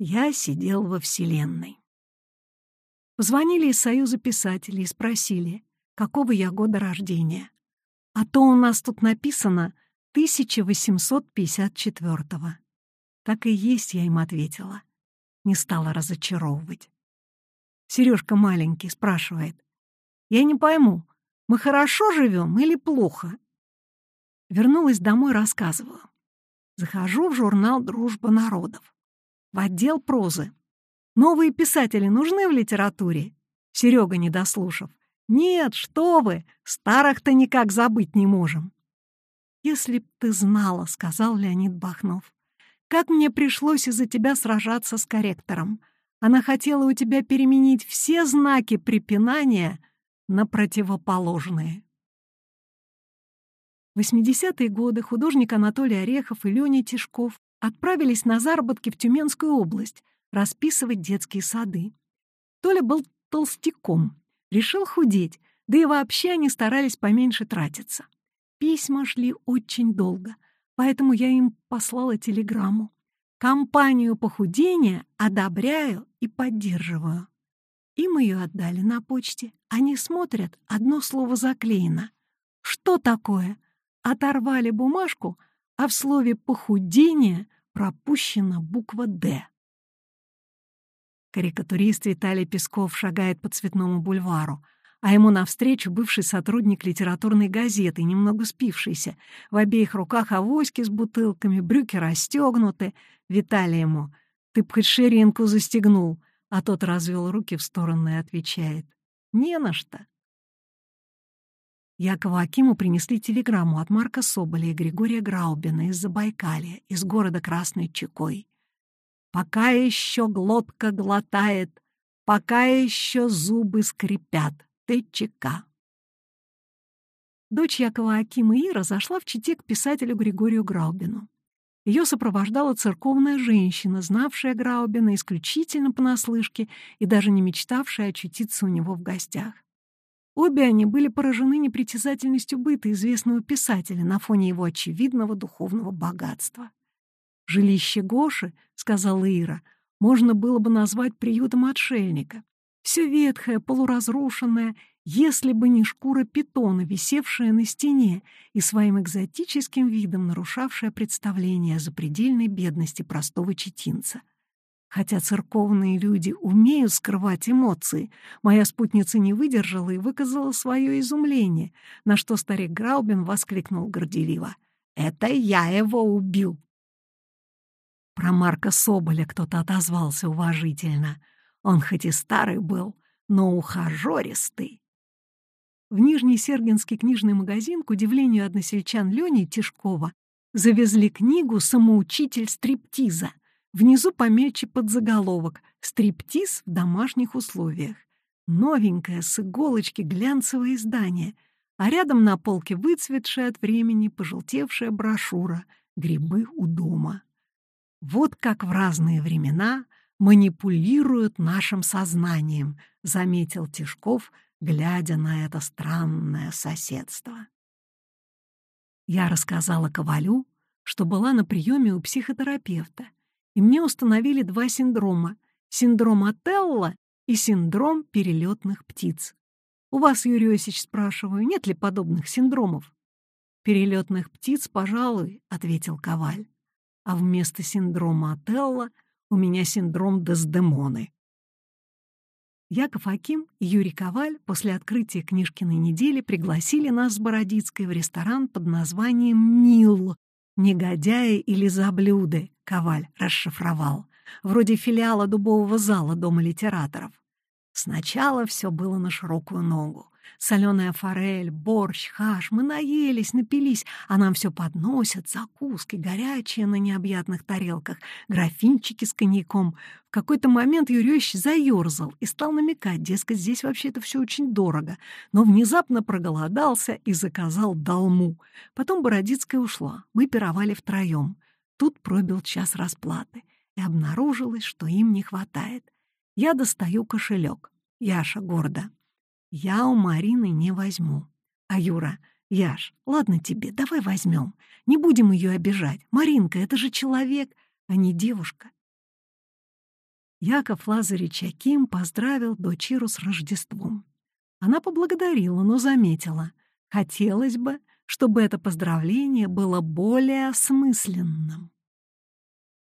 Я сидел во Вселенной. Позвонили из Союза писателей и спросили, какого я года рождения. А то у нас тут написано 1854-го. Так и есть, я им ответила. Не стала разочаровывать. Сережка маленький спрашивает. Я не пойму, мы хорошо живем или плохо? Вернулась домой, рассказываю. Захожу в журнал «Дружба народов». В отдел прозы. Новые писатели нужны в литературе? Серега, не дослушав. Нет, что вы, старых-то никак забыть не можем. Если б ты знала, сказал Леонид Бахнов, как мне пришлось из-за тебя сражаться с корректором. Она хотела у тебя переменить все знаки препинания на противоположные. В 80-е годы художник Анатолий Орехов и Леня Тишков отправились на заработки в Тюменскую область расписывать детские сады. Толя был толстяком, решил худеть, да и вообще они старались поменьше тратиться. Письма шли очень долго, поэтому я им послала телеграмму. Компанию похудения одобряю и поддерживаю. Им ее отдали на почте. Они смотрят, одно слово заклеено. Что такое? Оторвали бумажку, а в слове «похудение» пропущена буква «Д». Карикатурист Виталий Песков шагает по Цветному бульвару, а ему навстречу бывший сотрудник литературной газеты, немного спившийся. В обеих руках авоськи с бутылками, брюки расстегнуты. Виталий ему «Ты б хоть ширинку застегнул», а тот развел руки в стороны и отвечает «Не на что». Якову Акиму принесли телеграмму от Марка Соболя и Григория Граубина из Забайкалья, из города Красной Чекой. «Пока еще глотка глотает, пока еще зубы скрипят, ты чека». Дочь Якова Акима Ира зашла в Чите к писателю Григорию Граубину. Ее сопровождала церковная женщина, знавшая Граубина исключительно понаслышке и даже не мечтавшая очутиться у него в гостях. Обе они были поражены непритязательностью быта известного писателя на фоне его очевидного духовного богатства. «Жилище Гоши, — сказала Ира, — можно было бы назвать приютом отшельника. Все ветхое, полуразрушенное, если бы не шкура питона, висевшая на стене и своим экзотическим видом нарушавшая представление о запредельной бедности простого четинца. Хотя церковные люди умеют скрывать эмоции, моя спутница не выдержала и выказала свое изумление, на что старик Граубин воскликнул горделиво. «Это я его убил!» Про Марка Соболя кто-то отозвался уважительно. Он хоть и старый был, но ухажеристый. В Нижний Сергинский книжный магазин, к удивлению односельчан Лени Тишкова, завезли книгу «Самоучитель стриптиза», Внизу помельче подзаголовок «Стриптиз в домашних условиях». Новенькое, с иголочки, глянцевое издание, а рядом на полке выцветшая от времени пожелтевшая брошюра «Грибы у дома». Вот как в разные времена манипулируют нашим сознанием, заметил Тишков, глядя на это странное соседство. Я рассказала Ковалю, что была на приеме у психотерапевта, и мне установили два синдрома — синдром Отелла и синдром перелетных птиц. У вас, Юрий Осич, спрашиваю, нет ли подобных синдромов? Перелетных птиц, пожалуй, — ответил Коваль. А вместо синдрома Отелла у меня синдром Дездемоны. Яков Аким и Юрий Коваль после открытия книжкиной недели пригласили нас с Бородицкой в ресторан под названием «Нил», «Негодяи или заблюды», — Коваль расшифровал, вроде филиала дубового зала Дома литераторов. Сначала все было на широкую ногу. Соленая форель, борщ, хаш. Мы наелись, напились, а нам все подносят, закуски, горячие на необъятных тарелках, графинчики с коньяком. В какой-то момент Юрьевич заерзал и стал намекать, дескать, здесь вообще-то все очень дорого, но внезапно проголодался и заказал долму. Потом Бородицкая ушла, мы пировали втроем. Тут пробил час расплаты, и обнаружилось, что им не хватает. Я достаю кошелек. Яша гордо. Я у Марины не возьму. А Юра, Яш, ладно тебе, давай возьмем. Не будем ее обижать. Маринка, это же человек, а не девушка. Яков Лазаревич Аким поздравил дочь Иру с Рождеством. Она поблагодарила, но заметила. Хотелось бы, чтобы это поздравление было более осмысленным.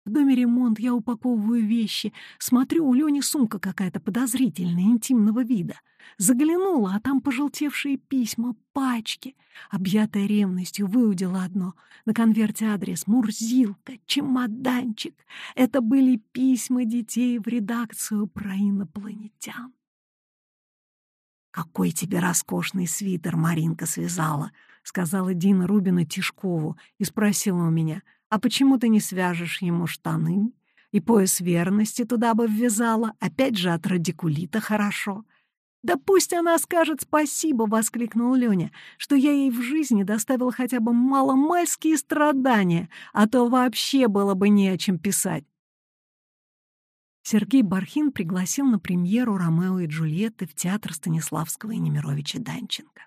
В доме ремонт, я упаковываю вещи. Смотрю, у Лёни сумка какая-то подозрительная, интимного вида. Заглянула, а там пожелтевшие письма, пачки. Объятая ревностью, выудила одно. На конверте адрес «Мурзилка», «Чемоданчик». Это были письма детей в редакцию про инопланетян. «Какой тебе роскошный свитер Маринка связала!» — сказала Дина Рубина Тишкову и спросила у меня — а почему ты не свяжешь ему штаны? И пояс верности туда бы ввязала, опять же от радикулита хорошо. «Да пусть она скажет спасибо!» — воскликнул Леня, «что я ей в жизни доставил хотя бы маломальские страдания, а то вообще было бы не о чем писать». Сергей Бархин пригласил на премьеру «Ромео и Джульетты» в театр Станиславского и Немировича Данченко.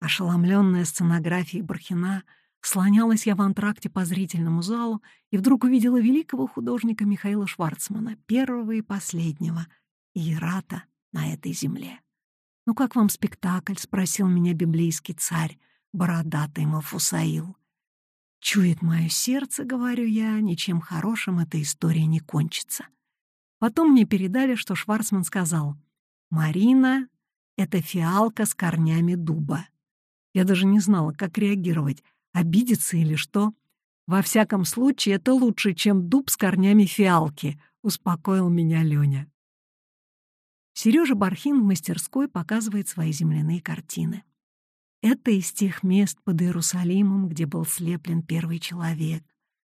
Ошеломленная сценографией Бархина — Слонялась я в антракте по зрительному залу и вдруг увидела великого художника Михаила Шварцмана, первого и последнего, иерата на этой земле. «Ну как вам спектакль?» — спросил меня библейский царь, бородатый Мафусаил. «Чует мое сердце, — говорю я, — ничем хорошим эта история не кончится». Потом мне передали, что Шварцман сказал, «Марина — это фиалка с корнями дуба». Я даже не знала, как реагировать — Обидеться или что? Во всяком случае, это лучше, чем дуб с корнями фиалки, успокоил меня Леня. Сережа Бархин в мастерской показывает свои земляные картины. Это из тех мест под Иерусалимом, где был слеплен первый человек.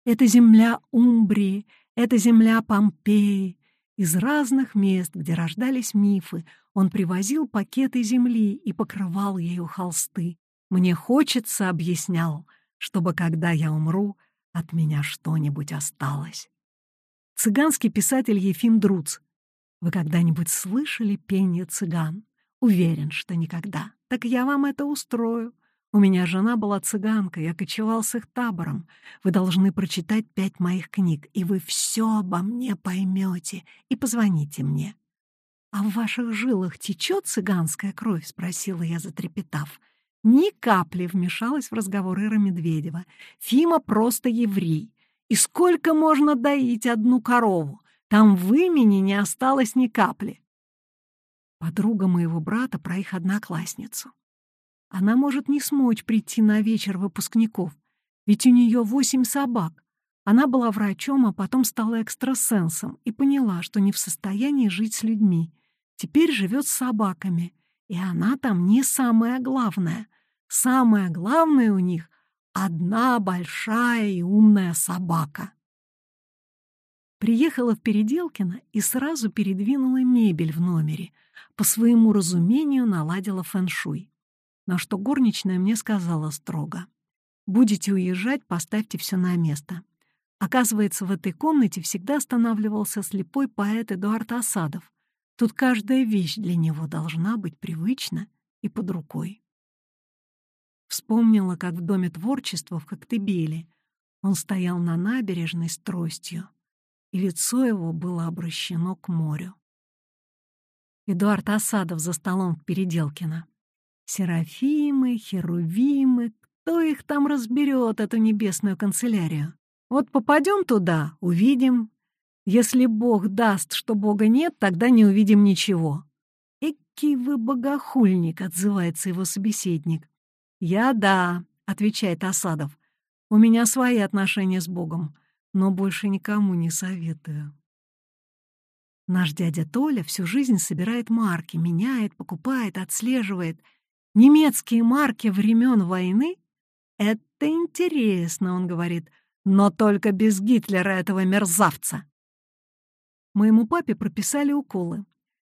Это земля Умбрии, это земля Помпеи. Из разных мест, где рождались мифы, он привозил пакеты земли и покрывал ею холсты. Мне хочется, — объяснял, — чтобы, когда я умру, от меня что-нибудь осталось. Цыганский писатель Ефим Друц. Вы когда-нибудь слышали пение цыган? Уверен, что никогда. Так я вам это устрою. У меня жена была цыганка, я кочевал с их табором. Вы должны прочитать пять моих книг, и вы все обо мне поймете, и позвоните мне. «А в ваших жилах течет цыганская кровь?» — спросила я, затрепетав. Ни капли вмешалась в разговор Ира Медведева. Фима просто еврей. И сколько можно доить одну корову? Там в имени не осталось ни капли. Подруга моего брата про их одноклассницу. Она может не смочь прийти на вечер выпускников, ведь у нее восемь собак. Она была врачом, а потом стала экстрасенсом и поняла, что не в состоянии жить с людьми. Теперь живет с собаками, и она там не самая главная. Самое главное у них — одна большая и умная собака. Приехала в Переделкино и сразу передвинула мебель в номере. По своему разумению наладила фэншуй. На что горничная мне сказала строго. «Будете уезжать, поставьте все на место». Оказывается, в этой комнате всегда останавливался слепой поэт Эдуард Осадов. Тут каждая вещь для него должна быть привычна и под рукой. Вспомнила, как в Доме творчества в Коктебеле он стоял на набережной с тростью, и лицо его было обращено к морю. Эдуард Осадов за столом в Переделкино. Серафимы, Херувимы, кто их там разберет, эту небесную канцелярию? Вот попадем туда, увидим. Если Бог даст, что Бога нет, тогда не увидим ничего. «Экий вы богохульник», — отзывается его собеседник. «Я да», — отвечает Осадов. «У меня свои отношения с Богом, но больше никому не советую». Наш дядя Толя всю жизнь собирает марки, меняет, покупает, отслеживает. Немецкие марки времен войны — это интересно, он говорит, но только без Гитлера этого мерзавца. Моему папе прописали уколы,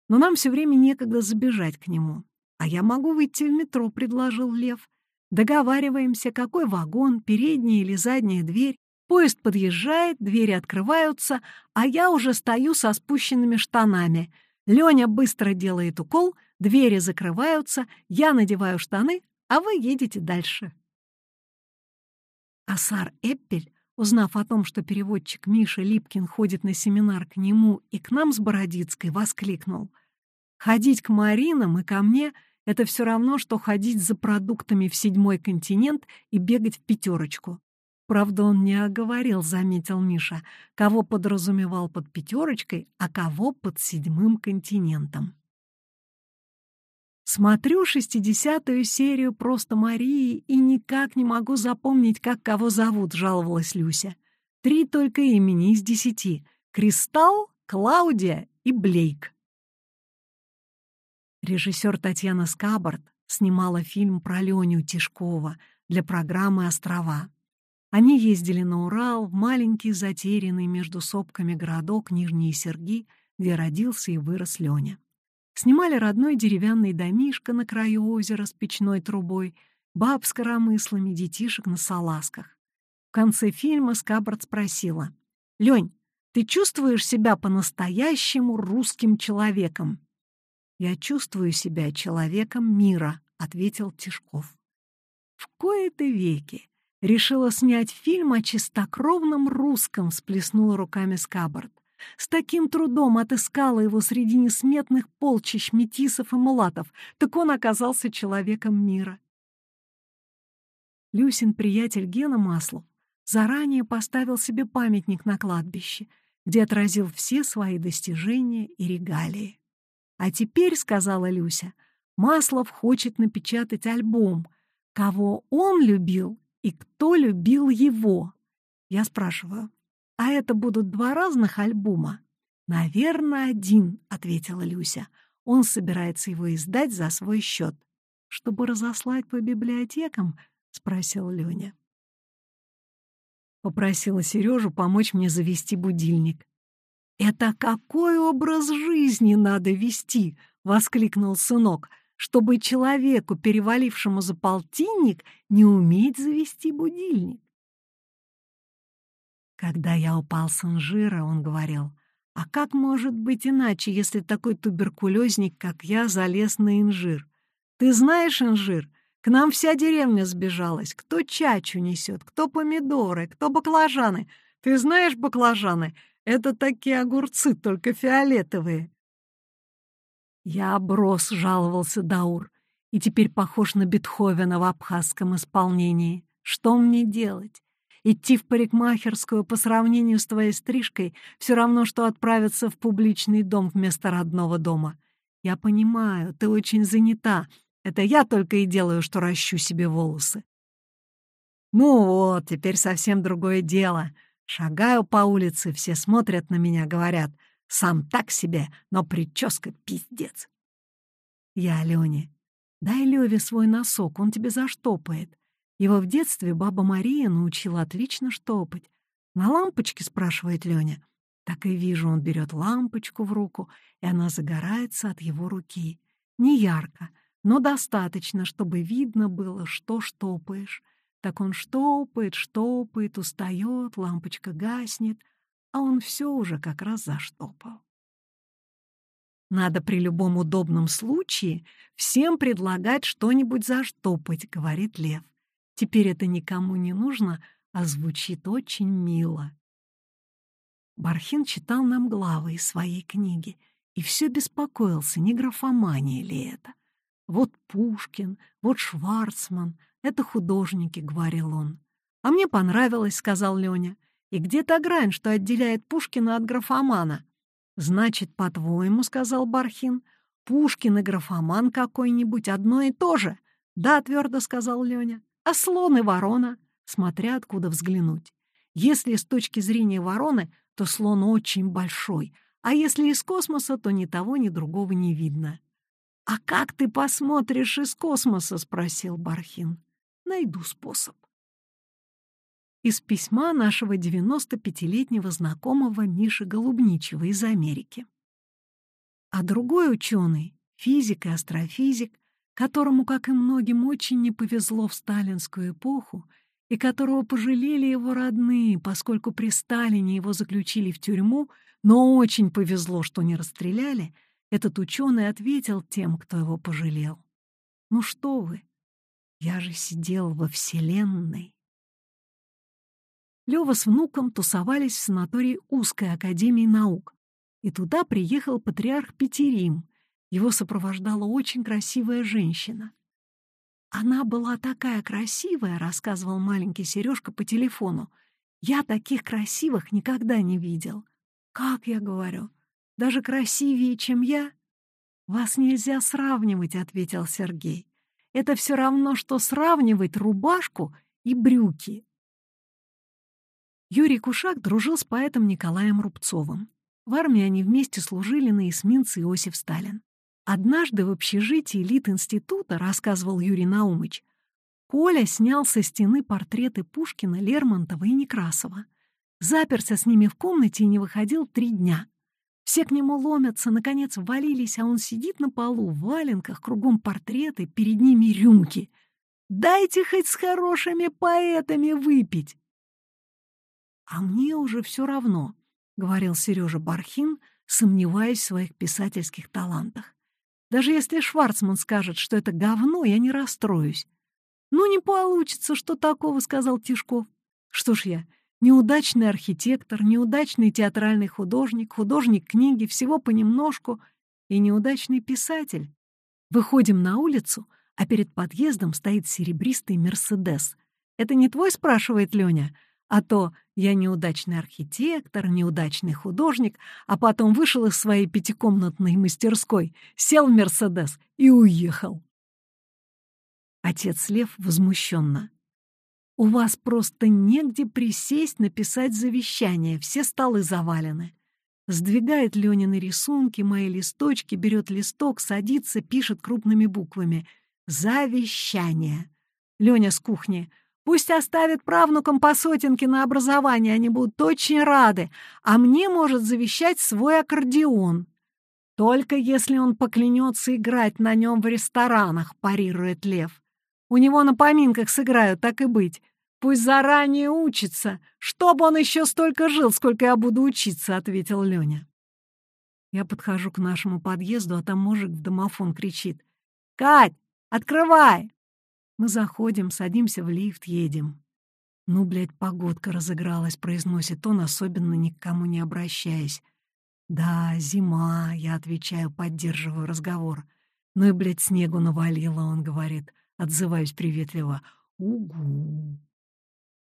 но нам все время некогда забежать к нему. «А я могу выйти в метро», — предложил Лев. Договариваемся, какой вагон, передняя или задняя дверь. Поезд подъезжает, двери открываются, а я уже стою со спущенными штанами. Леня быстро делает укол, двери закрываются, я надеваю штаны, а вы едете дальше. Асар Эппель Узнав о том, что переводчик Миша Липкин ходит на семинар к нему и к нам с Бородицкой, воскликнул. «Ходить к Маринам и ко мне — это все равно, что ходить за продуктами в седьмой континент и бегать в пятерочку». Правда, он не оговорил, заметил Миша, кого подразумевал под пятерочкой, а кого под седьмым континентом. Смотрю шестидесятую серию «Просто Марии» и никак не могу запомнить, как кого зовут, жаловалась Люся. Три только имени из десяти — Кристалл, Клаудия и Блейк. Режиссер Татьяна Скабард снимала фильм про Леню Тишкова для программы «Острова». Они ездили на Урал, в маленький затерянный между сопками городок Нижние Серги, где родился и вырос Леня. Снимали родной деревянный домишко на краю озера с печной трубой, баб с коромыслами, детишек на салазках. В конце фильма Скабард спросила, «Лень, ты чувствуешь себя по-настоящему русским человеком?» «Я чувствую себя человеком мира», — ответил Тишков. В кои-то веки решила снять фильм о чистокровном русском, всплеснула руками Скабард. С таким трудом отыскала его среди несметных полчищ метисов и мулатов, так он оказался человеком мира. Люсин, приятель Гена Маслов, заранее поставил себе памятник на кладбище, где отразил все свои достижения и регалии. «А теперь, — сказала Люся, — Маслов хочет напечатать альбом, кого он любил и кто любил его. Я спрашиваю, а это будут два разных альбома? Наверное, один, ответила Люся. Он собирается его издать за свой счет. Чтобы разослать по библиотекам? спросил Леня. Попросила Сережу помочь мне завести будильник. «Это какой образ жизни надо вести?» — воскликнул сынок — чтобы человеку, перевалившему за полтинник, не уметь завести будильник. Когда я упал с инжира, он говорил, «А как может быть иначе, если такой туберкулезник, как я, залез на инжир? Ты знаешь инжир? К нам вся деревня сбежалась. Кто чачу несет, кто помидоры, кто баклажаны. Ты знаешь баклажаны? Это такие огурцы, только фиолетовые. «Я оброс», — жаловался Даур, «и теперь похож на Бетховена в абхазском исполнении. Что мне делать? Идти в парикмахерскую по сравнению с твоей стрижкой все равно, что отправиться в публичный дом вместо родного дома. Я понимаю, ты очень занята. Это я только и делаю, что ращу себе волосы. Ну вот, теперь совсем другое дело. Шагаю по улице, все смотрят на меня, говорят — сам так себе, но прическа пиздец. Я Алене. Дай Леве свой носок, он тебе заштопает. Его в детстве баба Мария научила отлично штопать. На лампочке, спрашивает Леня. Так и вижу, он берет лампочку в руку, и она загорается от его руки. Не ярко, но достаточно, чтобы видно было, что штопаешь. Так он штопает, штопает, устает, лампочка гаснет — а он все уже как раз заштопал. «Надо при любом удобном случае всем предлагать что-нибудь заштопать», — говорит Лев. «Теперь это никому не нужно, а звучит очень мило». Бархин читал нам главы из своей книги и все беспокоился, не графомания ли это. «Вот Пушкин, вот Шварцман, это художники», — говорил он. «А мне понравилось», — сказал Леня. И где та грань, что отделяет Пушкина от графомана? Значит, по-твоему, — сказал Бархин, — Пушкин и графоман какой-нибудь одно и то же. Да, — твердо сказал Леня, — а слон и ворона, смотря откуда взглянуть. Если с точки зрения вороны, то слон очень большой, а если из космоса, то ни того, ни другого не видно. «А как ты посмотришь из космоса?» — спросил Бархин. «Найду способ» из письма нашего 95-летнего знакомого Миши Голубничева из Америки. А другой ученый, физик и астрофизик, которому, как и многим, очень не повезло в сталинскую эпоху, и которого пожалели его родные, поскольку при Сталине его заключили в тюрьму, но очень повезло, что не расстреляли, этот ученый ответил тем, кто его пожалел. «Ну что вы, я же сидел во Вселенной». Лёва с внуком тусовались в санатории Узкой Академии наук. И туда приехал патриарх Петерим. Его сопровождала очень красивая женщина. «Она была такая красивая», — рассказывал маленький Сережка по телефону. «Я таких красивых никогда не видел». «Как я говорю? Даже красивее, чем я?» «Вас нельзя сравнивать», — ответил Сергей. «Это все равно, что сравнивать рубашку и брюки». Юрий Кушак дружил с поэтом Николаем Рубцовым. В армии они вместе служили на эсминце Иосиф Сталин. Однажды в общежитии Лит-института, рассказывал Юрий Наумыч, Коля снял со стены портреты Пушкина, Лермонтова и Некрасова. Заперся с ними в комнате и не выходил три дня. Все к нему ломятся, наконец ввалились, а он сидит на полу в валенках, кругом портреты, перед ними рюмки. «Дайте хоть с хорошими поэтами выпить!» «А мне уже все равно», — говорил Сережа Бархин, сомневаясь в своих писательских талантах. Даже если Шварцман скажет, что это говно, я не расстроюсь. «Ну, не получится, что такого», — сказал Тишков. «Что ж я, неудачный архитектор, неудачный театральный художник, художник книги, всего понемножку, и неудачный писатель. Выходим на улицу, а перед подъездом стоит серебристый «Мерседес». «Это не твой?» — спрашивает Леня. А то я неудачный архитектор, неудачный художник, а потом вышел из своей пятикомнатной мастерской, сел в «Мерседес» и уехал. Отец Лев возмущенно. «У вас просто негде присесть написать завещание, все столы завалены». Сдвигает Ленины рисунки, мои листочки, берет листок, садится, пишет крупными буквами. «Завещание». Леня с кухни. Пусть оставит правнукам по сотенке на образование, они будут очень рады, а мне может завещать свой аккордеон. Только если он поклянется играть на нем в ресторанах, парирует Лев. У него на поминках сыграют, так и быть. Пусть заранее учится, чтобы он еще столько жил, сколько я буду учиться, ответил Леня. Я подхожу к нашему подъезду, а там мужик в домофон кричит. «Кать, открывай!» Мы заходим, садимся в лифт, едем. «Ну, блядь, погодка разыгралась», — произносит он, особенно ни к кому не обращаясь. «Да, зима», — я отвечаю, поддерживаю разговор. «Ну и, блядь, снегу навалило», — он говорит, отзываюсь приветливо. «Угу».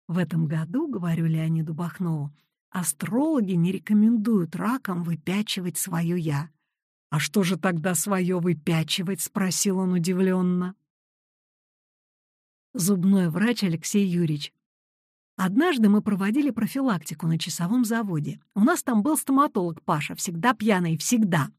В этом году, говорю Леониду Бахнову, астрологи не рекомендуют ракам выпячивать свое «я». «А что же тогда свое выпячивать?» — спросил он удивленно зубной врач Алексей Юрьевич. Однажды мы проводили профилактику на часовом заводе. У нас там был стоматолог Паша, всегда пьяный, всегда.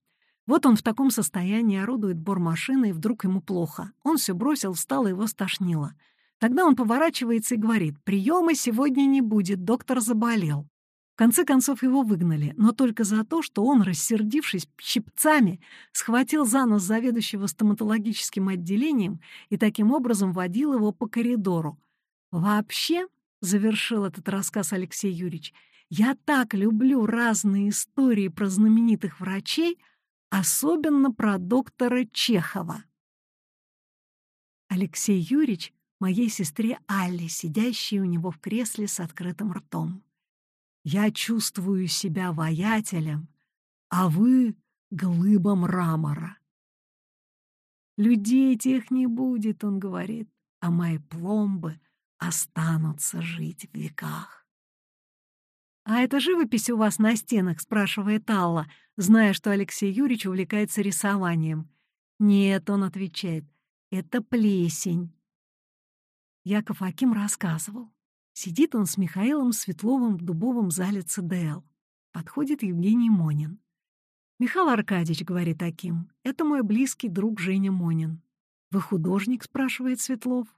Вот он в таком состоянии орудует бормашиной, и вдруг ему плохо. Он все бросил, встал, и его стошнило. Тогда он поворачивается и говорит, «Приема сегодня не будет, доктор заболел». В конце концов его выгнали, но только за то, что он, рассердившись щипцами, схватил за нос заведующего стоматологическим отделением и таким образом водил его по коридору. «Вообще», — завершил этот рассказ Алексей Юрьевич, «я так люблю разные истории про знаменитых врачей, особенно про доктора Чехова». Алексей Юрьевич моей сестре Алле, сидящей у него в кресле с открытым ртом. Я чувствую себя воятелем, а вы — глыба мрамора. Людей тех не будет, он говорит, а мои пломбы останутся жить в веках. «А это живопись у вас на стенах?» — спрашивает Алла, зная, что Алексей Юрьевич увлекается рисованием. «Нет», — он отвечает, — «это плесень». Яков Аким рассказывал. Сидит он с Михаилом Светловым в дубовом зале ЦДЛ. Подходит Евгений Монин. «Михаил Аркадьевич», — говорит таким, — «это мой близкий друг Женя Монин». «Вы художник?» — спрашивает Светлов.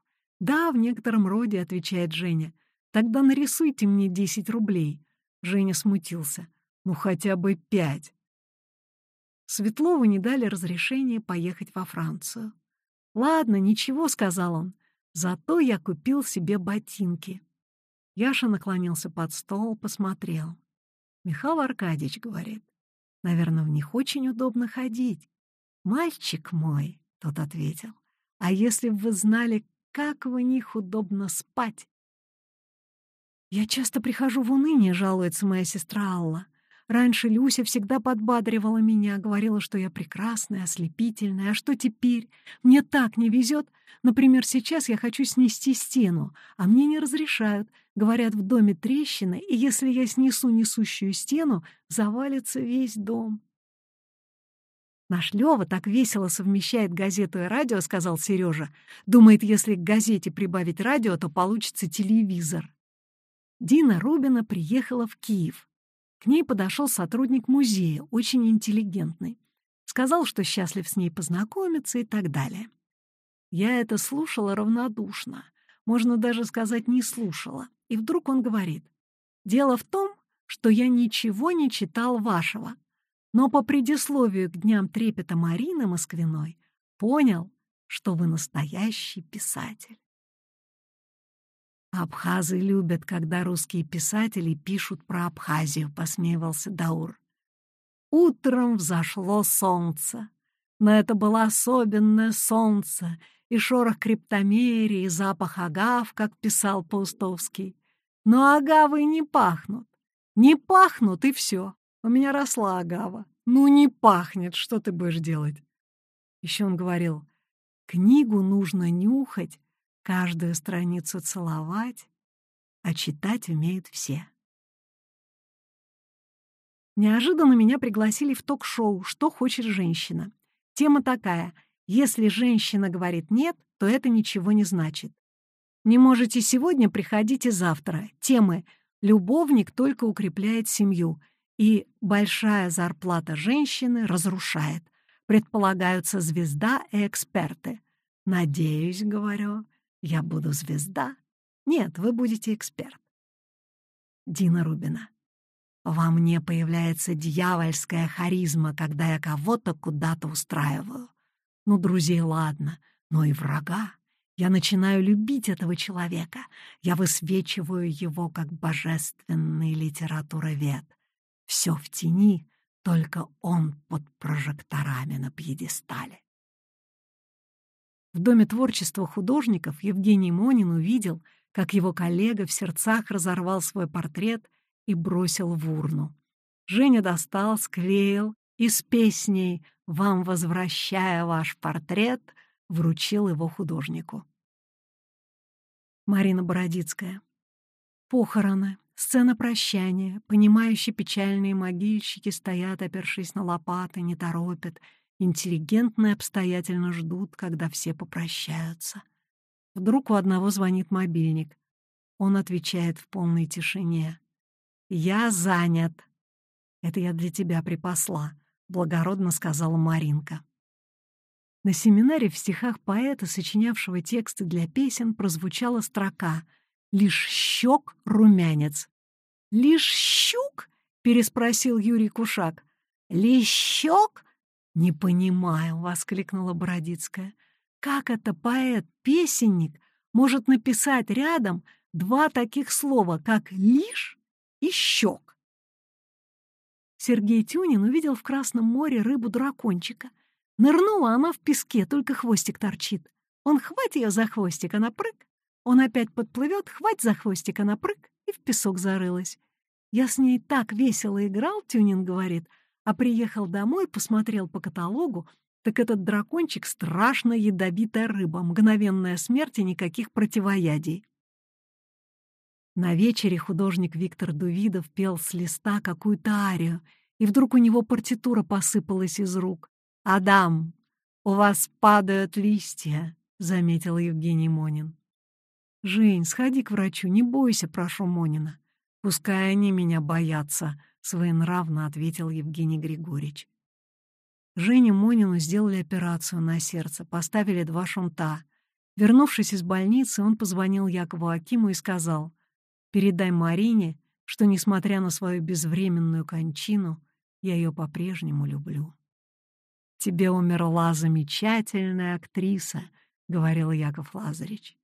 «Да, в некотором роде», — отвечает Женя. «Тогда нарисуйте мне десять рублей». Женя смутился. «Ну, хотя бы пять». Светлову не дали разрешения поехать во Францию. «Ладно, ничего», — сказал он. «Зато я купил себе ботинки». Яша наклонился под стол, посмотрел. Михаил Аркадьевич говорит, наверное, в них очень удобно ходить. «Мальчик мой», — тот ответил, — «а если бы вы знали, как в них удобно спать?» «Я часто прихожу в уныние», — жалуется моя сестра Алла. «Раньше Люся всегда подбадривала меня, говорила, что я прекрасная, ослепительная. А что теперь? Мне так не везет. Например, сейчас я хочу снести стену, а мне не разрешают. Говорят, в доме трещины, и если я снесу несущую стену, завалится весь дом». «Наш Лёва так весело совмещает газету и радио», — сказал Сережа. «Думает, если к газете прибавить радио, то получится телевизор». Дина Рубина приехала в Киев. К ней подошел сотрудник музея, очень интеллигентный. Сказал, что счастлив с ней познакомиться и так далее. Я это слушала равнодушно, можно даже сказать, не слушала. И вдруг он говорит, «Дело в том, что я ничего не читал вашего, но по предисловию к Дням трепета Марины Москвиной понял, что вы настоящий писатель. «Абхазы любят, когда русские писатели пишут про Абхазию», — посмеивался Даур. Утром взошло солнце, но это было особенное солнце, и шорох криптомерии, и запах агав, как писал Паустовский. Но агавы не пахнут. Не пахнут, и все. У меня росла агава. Ну, не пахнет, что ты будешь делать? Еще он говорил, книгу нужно нюхать, каждую страницу целовать, а читать умеют все. Неожиданно меня пригласили в ток-шоу «Что хочет женщина». Тема такая «Если женщина говорит «нет», то это ничего не значит». Не можете сегодня, приходите завтра. Темы «Любовник только укрепляет семью» и большая зарплата женщины разрушает. Предполагаются звезда и эксперты. Надеюсь, говорю, я буду звезда. Нет, вы будете эксперт. Дина Рубина. Во мне появляется дьявольская харизма, когда я кого-то куда-то устраиваю. Ну, друзей, ладно, но и врага. Я начинаю любить этого человека. Я высвечиваю его как божественный литературовед. Все в тени, только он под прожекторами на пьедестале. В Доме творчества художников Евгений Монин увидел, как его коллега в сердцах разорвал свой портрет и бросил в урну. Женя достал, склеил и с песней «Вам возвращая ваш портрет» вручил его художнику. Марина Бородицкая. Похороны. Сцена прощания, понимающие печальные могильщики стоят, опершись на лопаты, не торопят, интеллигентно и обстоятельно ждут, когда все попрощаются. Вдруг у одного звонит мобильник. Он отвечает в полной тишине. «Я занят». «Это я для тебя припасла», — благородно сказала Маринка. На семинаре в стихах поэта, сочинявшего тексты для песен, прозвучала строка — лишь щек румянец. «Лишь щук?» — переспросил Юрий Кушак. «Лещок?» «Не понимаю», — воскликнула Бородицкая. «Как это поэт-песенник может написать рядом два таких слова, как «лишь» и «щек»?» Сергей Тюнин увидел в Красном море рыбу-дракончика. Нырнула она в песке, только хвостик торчит. Он хватит ее за хвостик, она прыг, он опять подплывет, хвать за хвостик, она прыг и в песок зарылась. Я с ней так весело играл, Тюнин говорит, а приехал домой, посмотрел по каталогу, так этот дракончик — страшно ядовитая рыба, мгновенная смерть и никаких противоядий. На вечере художник Виктор Дувидов пел с листа какую-то арию, и вдруг у него партитура посыпалась из рук. «Адам, у вас падают листья», — заметил Евгений Монин. «Жень, сходи к врачу, не бойся, прошу Монина. Пускай они меня боятся», — своенравно ответил Евгений Григорьевич. Жене Монину сделали операцию на сердце, поставили два шунта. Вернувшись из больницы, он позвонил Якову Акиму и сказал, «Передай Марине, что, несмотря на свою безвременную кончину, я ее по-прежнему люблю». «Тебе умерла замечательная актриса», — говорил Яков Лазаревич.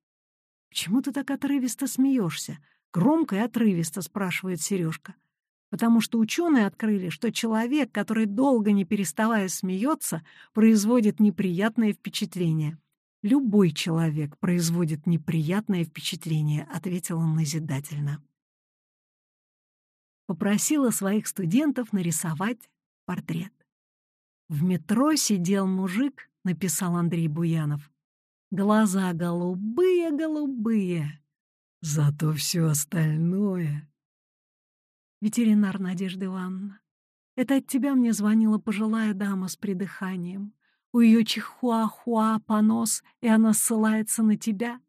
«Почему ты так отрывисто смеешься?» Громко и отрывисто спрашивает Сережка. Потому что ученые открыли, что человек, который долго не переставая смеется, производит неприятное впечатление. «Любой человек производит неприятное впечатление», — ответил он назидательно. попросила своих студентов нарисовать портрет. В метро сидел мужик, написал Андрей Буянов. Глаза голубые-голубые, зато все остальное. Ветеринар Надежда Ивановна, это от тебя мне звонила пожилая дама с придыханием. У ее чихуахуа понос, и она ссылается на тебя.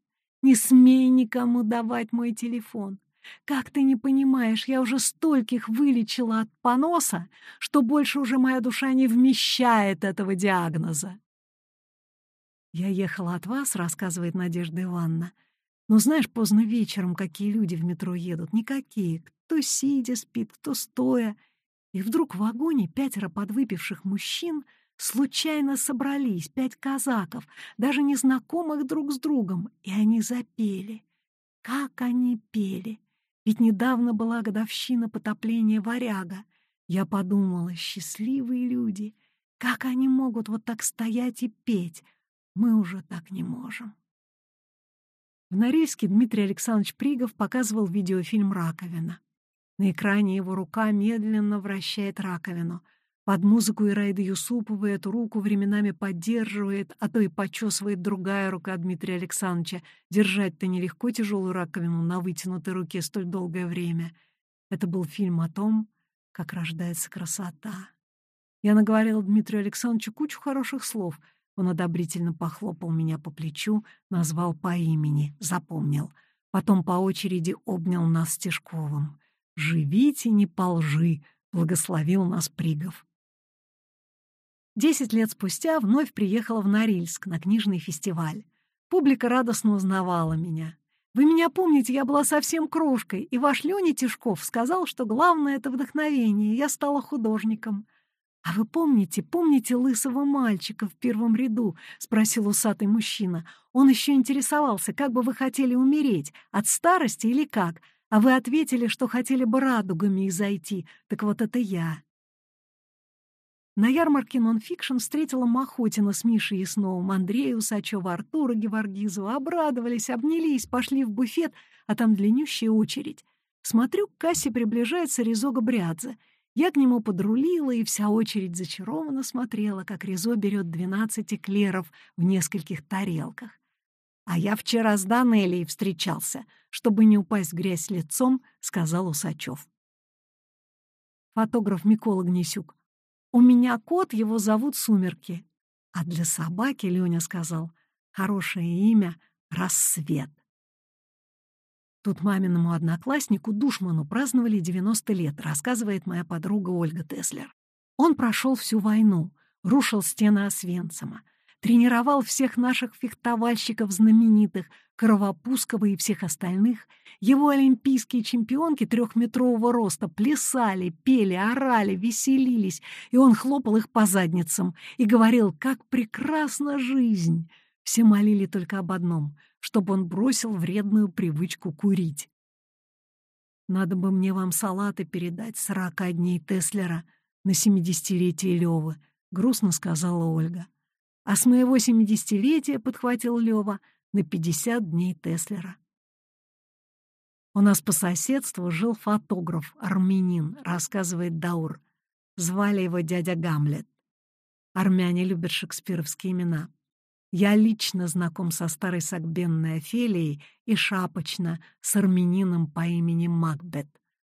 Не смей никому давать мой телефон. Как ты не понимаешь, я уже стольких вылечила от поноса, что больше уже моя душа не вмещает этого диагноза. «Я ехала от вас», — рассказывает Надежда Ивановна. «Но знаешь, поздно вечером какие люди в метро едут? Никакие. Кто сидя спит, кто стоя. И вдруг в вагоне пятеро подвыпивших мужчин случайно собрались, пять казаков, даже незнакомых друг с другом, и они запели. Как они пели! Ведь недавно была годовщина потопления варяга. Я подумала, счастливые люди, как они могут вот так стоять и петь? Мы уже так не можем. В Норильске Дмитрий Александрович Пригов показывал видеофильм «Раковина». На экране его рука медленно вращает раковину. Под музыку Ираиды Юсуповой эту руку временами поддерживает, а то и почесывает другая рука Дмитрия Александровича. Держать-то нелегко тяжелую раковину на вытянутой руке столь долгое время. Это был фильм о том, как рождается красота. Я наговорила Дмитрию Александровичу кучу хороших слов. Он одобрительно похлопал меня по плечу, назвал по имени, запомнил. Потом по очереди обнял нас с. «Живите не по лжи», — благословил нас Пригов. Десять лет спустя вновь приехала в Норильск на книжный фестиваль. Публика радостно узнавала меня. «Вы меня помните, я была совсем крошкой, и ваш Леня Тишков сказал, что главное — это вдохновение, я стала художником». «А вы помните, помните лысого мальчика в первом ряду?» — спросил усатый мужчина. Он еще интересовался, как бы вы хотели умереть, от старости или как? А вы ответили, что хотели бы радугами изойти. Так вот это я. На ярмарке нонфикшн встретила Махотина с Мишей Ясновым, Андрея Усачева, Артура Геворгизова. Обрадовались, обнялись, пошли в буфет, а там длиннющая очередь. Смотрю, к кассе приближается Резо Габриадзе. Я к нему подрулила, и вся очередь зачарованно смотрела, как Резо берет двенадцать эклеров в нескольких тарелках. «А я вчера с Данелией встречался, чтобы не упасть в грязь лицом», — сказал Усачев. Фотограф Микола Гнесюк. У меня кот, его зовут Сумерки. А для собаки, Леня сказал, хорошее имя — Рассвет. Тут маминому однокласснику Душману праздновали 90 лет, рассказывает моя подруга Ольга Теслер. Он прошел всю войну, рушил стены Освенцима, тренировал всех наших фехтовальщиков знаменитых, Кровопускова и всех остальных, его олимпийские чемпионки трехметрового роста плясали, пели, орали, веселились, и он хлопал их по задницам и говорил, как прекрасна жизнь. Все молили только об одном, чтобы он бросил вредную привычку курить. «Надо бы мне вам салаты передать с рака дней Теслера на семидесятилетие Лёвы», — грустно сказала Ольга. А с моего семидесятилетия, — подхватил Лёва, — на пятьдесят дней Теслера. У нас по соседству жил фотограф, армянин, рассказывает Даур. Звали его дядя Гамлет. Армяне любят шекспировские имена. Я лично знаком со старой сагбенной Офелией и шапочно с армянином по имени Макбет.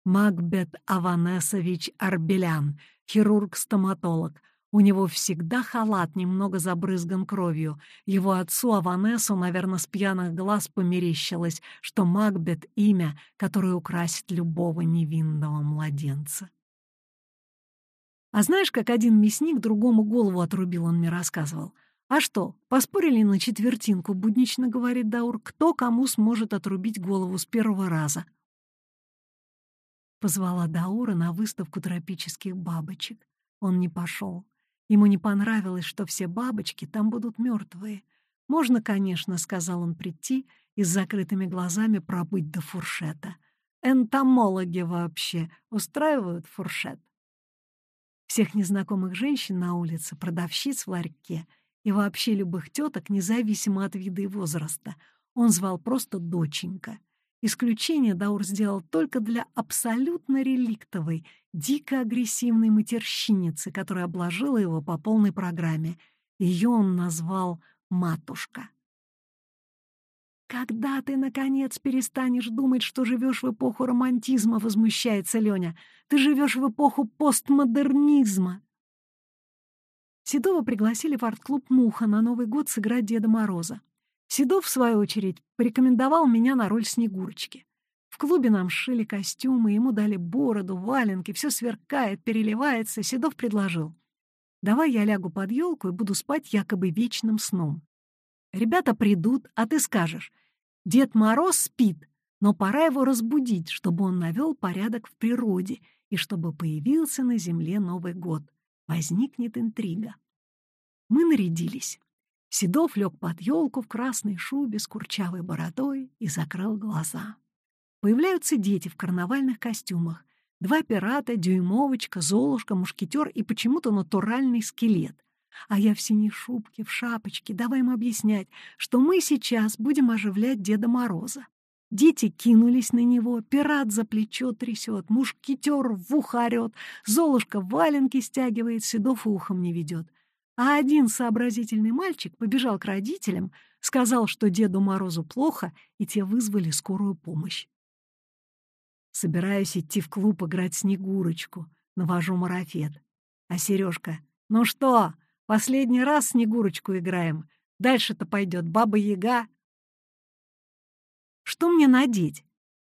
Макбет Аванесович Арбелян, хирург-стоматолог, у него всегда халат немного забрызган кровью. Его отцу Аванесу, наверное, с пьяных глаз померещилось, что Макбет — имя, которое украсит любого невинного младенца. А знаешь, как один мясник другому голову отрубил, он мне рассказывал. «А что, поспорили на четвертинку?» — буднично говорит Даур. «Кто кому сможет отрубить голову с первого раза?» Позвала Даура на выставку тропических бабочек. Он не пошел. Ему не понравилось, что все бабочки там будут мертвые. «Можно, конечно», — сказал он, — «прийти и с закрытыми глазами пробыть до фуршета. Энтомологи вообще устраивают фуршет». Всех незнакомых женщин на улице, продавщиц в ларьке и вообще любых теток, независимо от вида и возраста, он звал просто «доченька». Исключение Даур сделал только для абсолютно реликтовой, дико агрессивной матерщиницы, которая обложила его по полной программе. Ее он назвал «матушка». «Когда ты, наконец, перестанешь думать, что живешь в эпоху романтизма?» — возмущается Леня. «Ты живешь в эпоху постмодернизма!» Седова пригласили в арт-клуб «Муха» на Новый год сыграть Деда Мороза. Седов, в свою очередь, порекомендовал меня на роль Снегурочки. В клубе нам сшили костюмы, ему дали бороду, валенки, все сверкает, переливается. Седов предложил. «Давай я лягу под елку и буду спать якобы вечным сном. Ребята придут, а ты скажешь, Дед Мороз спит, но пора его разбудить, чтобы он навел порядок в природе и чтобы появился на земле Новый год. Возникнет интрига. Мы нарядились. Седов лег под елку в красной шубе с курчавой бородой и закрыл глаза. Появляются дети в карнавальных костюмах. Два пирата, дюймовочка, золушка, мушкетер и почему-то натуральный скелет. А я в синей шубке, в шапочке, давай им объяснять, что мы сейчас будем оживлять Деда Мороза. Дети кинулись на него, пират за плечо трясет, мушкетер в ухо орет, Золушка валенки стягивает, седов ухом не ведет. А один сообразительный мальчик побежал к родителям, сказал, что Деду Морозу плохо, и те вызвали скорую помощь. Собираюсь идти в клуб играть Снегурочку, навожу марафет. А Сережка, ну что, Последний раз Снегурочку играем. Дальше-то пойдет Баба-Яга. Что мне надеть?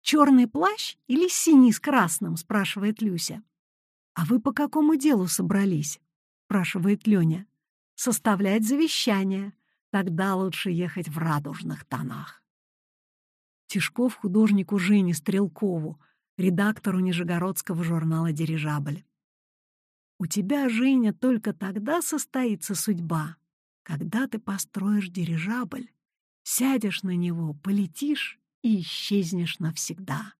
Черный плащ или синий с красным? спрашивает Люся. А вы по какому делу собрались? Спрашивает Леня. Составлять завещание. Тогда лучше ехать в радужных тонах. Тишков художнику Жене Стрелкову, редактору Нижегородского журнала «Дирижабль». У тебя, Женя, только тогда состоится судьба, когда ты построишь дирижабль, сядешь на него, полетишь и исчезнешь навсегда.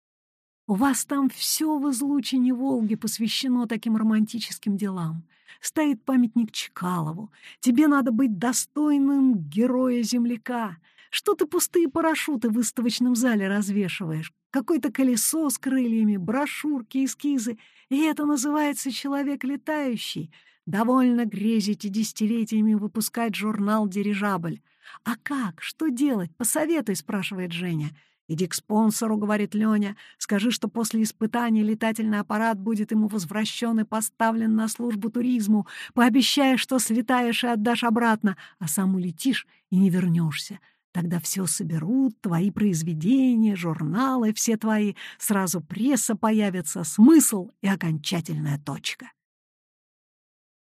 У вас там все в излучине Волги посвящено таким романтическим делам. Стоит памятник Чкалову. Тебе надо быть достойным героя-земляка. Что ты пустые парашюты в выставочном зале развешиваешь? Какое-то колесо с крыльями, брошюрки, эскизы. И это называется «Человек летающий». Довольно грезить и десятилетиями выпускать журнал «Дирижабль». «А как? Что делать? Посоветуй», — спрашивает Женя. «Иди к спонсору», — говорит Леня. «Скажи, что после испытания летательный аппарат будет ему возвращен и поставлен на службу туризму. Пообещай, что слетаешь и отдашь обратно, а сам улетишь и не вернешься. Тогда все соберут, твои произведения, журналы, все твои, сразу пресса появится, смысл и окончательная точка.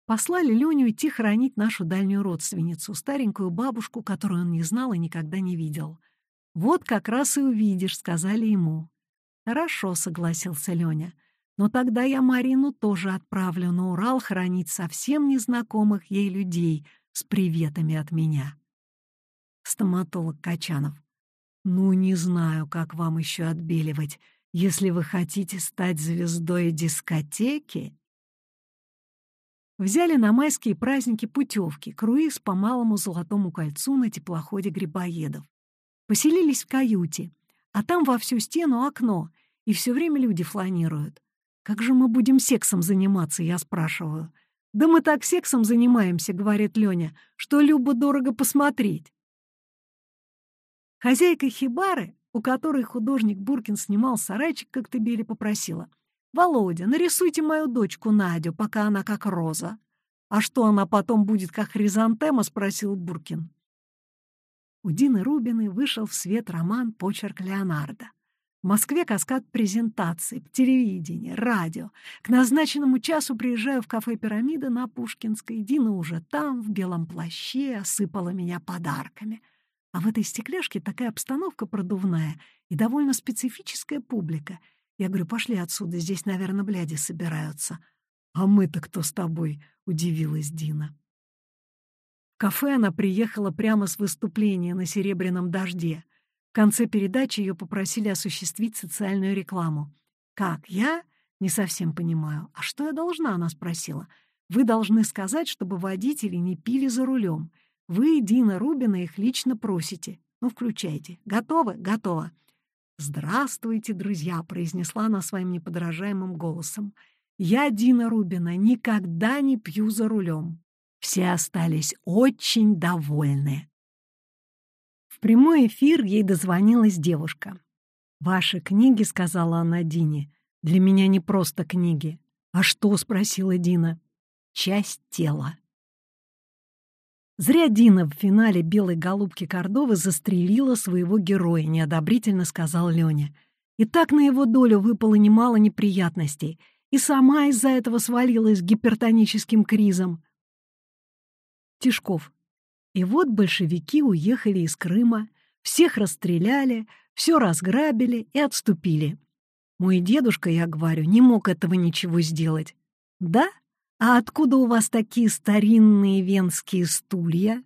Послали Леню идти хоронить нашу дальнюю родственницу, старенькую бабушку, которую он не знал и никогда не видел. «Вот как раз и увидишь», — сказали ему. «Хорошо», — согласился Леня. «Но тогда я Марину тоже отправлю на Урал хоронить совсем незнакомых ей людей с приветами от меня» стоматолог Качанов. «Ну, не знаю, как вам еще отбеливать, если вы хотите стать звездой дискотеки». Взяли на майские праздники путевки, круиз по Малому Золотому кольцу на теплоходе Грибоедов. Поселились в каюте, а там во всю стену окно, и все время люди фланируют. «Как же мы будем сексом заниматься?» — я спрашиваю. «Да мы так сексом занимаемся», — говорит Леня, — «что любо дорого посмотреть». Хозяйка хибары, у которой художник Буркин снимал сарайчик, как ты Бели попросила. «Володя, нарисуйте мою дочку Надю, пока она как роза». «А что она потом будет, как хризантема?» — спросил Буркин. У Дины Рубиной вышел в свет роман «Почерк Леонардо». В Москве каскад презентаций, телевидение, радио. К назначенному часу приезжаю в кафе «Пирамида» на Пушкинской. Дина уже там, в белом плаще, осыпала меня подарками — а в этой стекляшке такая обстановка продувная и довольно специфическая публика. Я говорю, пошли отсюда, здесь, наверное, бляди собираются. «А мы-то кто с тобой?» — удивилась Дина. Кафе она приехала прямо с выступления на «Серебряном дожде». В конце передачи ее попросили осуществить социальную рекламу. «Как? Я? Не совсем понимаю. А что я должна?» — она спросила. «Вы должны сказать, чтобы водители не пили за рулем. Вы, Дина Рубина, их лично просите. Ну, включайте. Готовы? Готово. «Здравствуйте, друзья!» — произнесла она своим неподражаемым голосом. «Я, Дина Рубина, никогда не пью за рулем». Все остались очень довольны. В прямой эфир ей дозвонилась девушка. «Ваши книги, — сказала она Дине, — для меня не просто книги. А что?» — спросила Дина. «Часть тела». Зря Дина в финале «Белой голубки Кордовы» застрелила своего героя, неодобрительно сказал Леня. И так на его долю выпало немало неприятностей, и сама из-за этого свалилась гипертоническим кризом. Тишков. И вот большевики уехали из Крыма, всех расстреляли, все разграбили и отступили. Мой дедушка, я говорю, не мог этого ничего сделать. Да? А откуда у вас такие старинные венские стулья?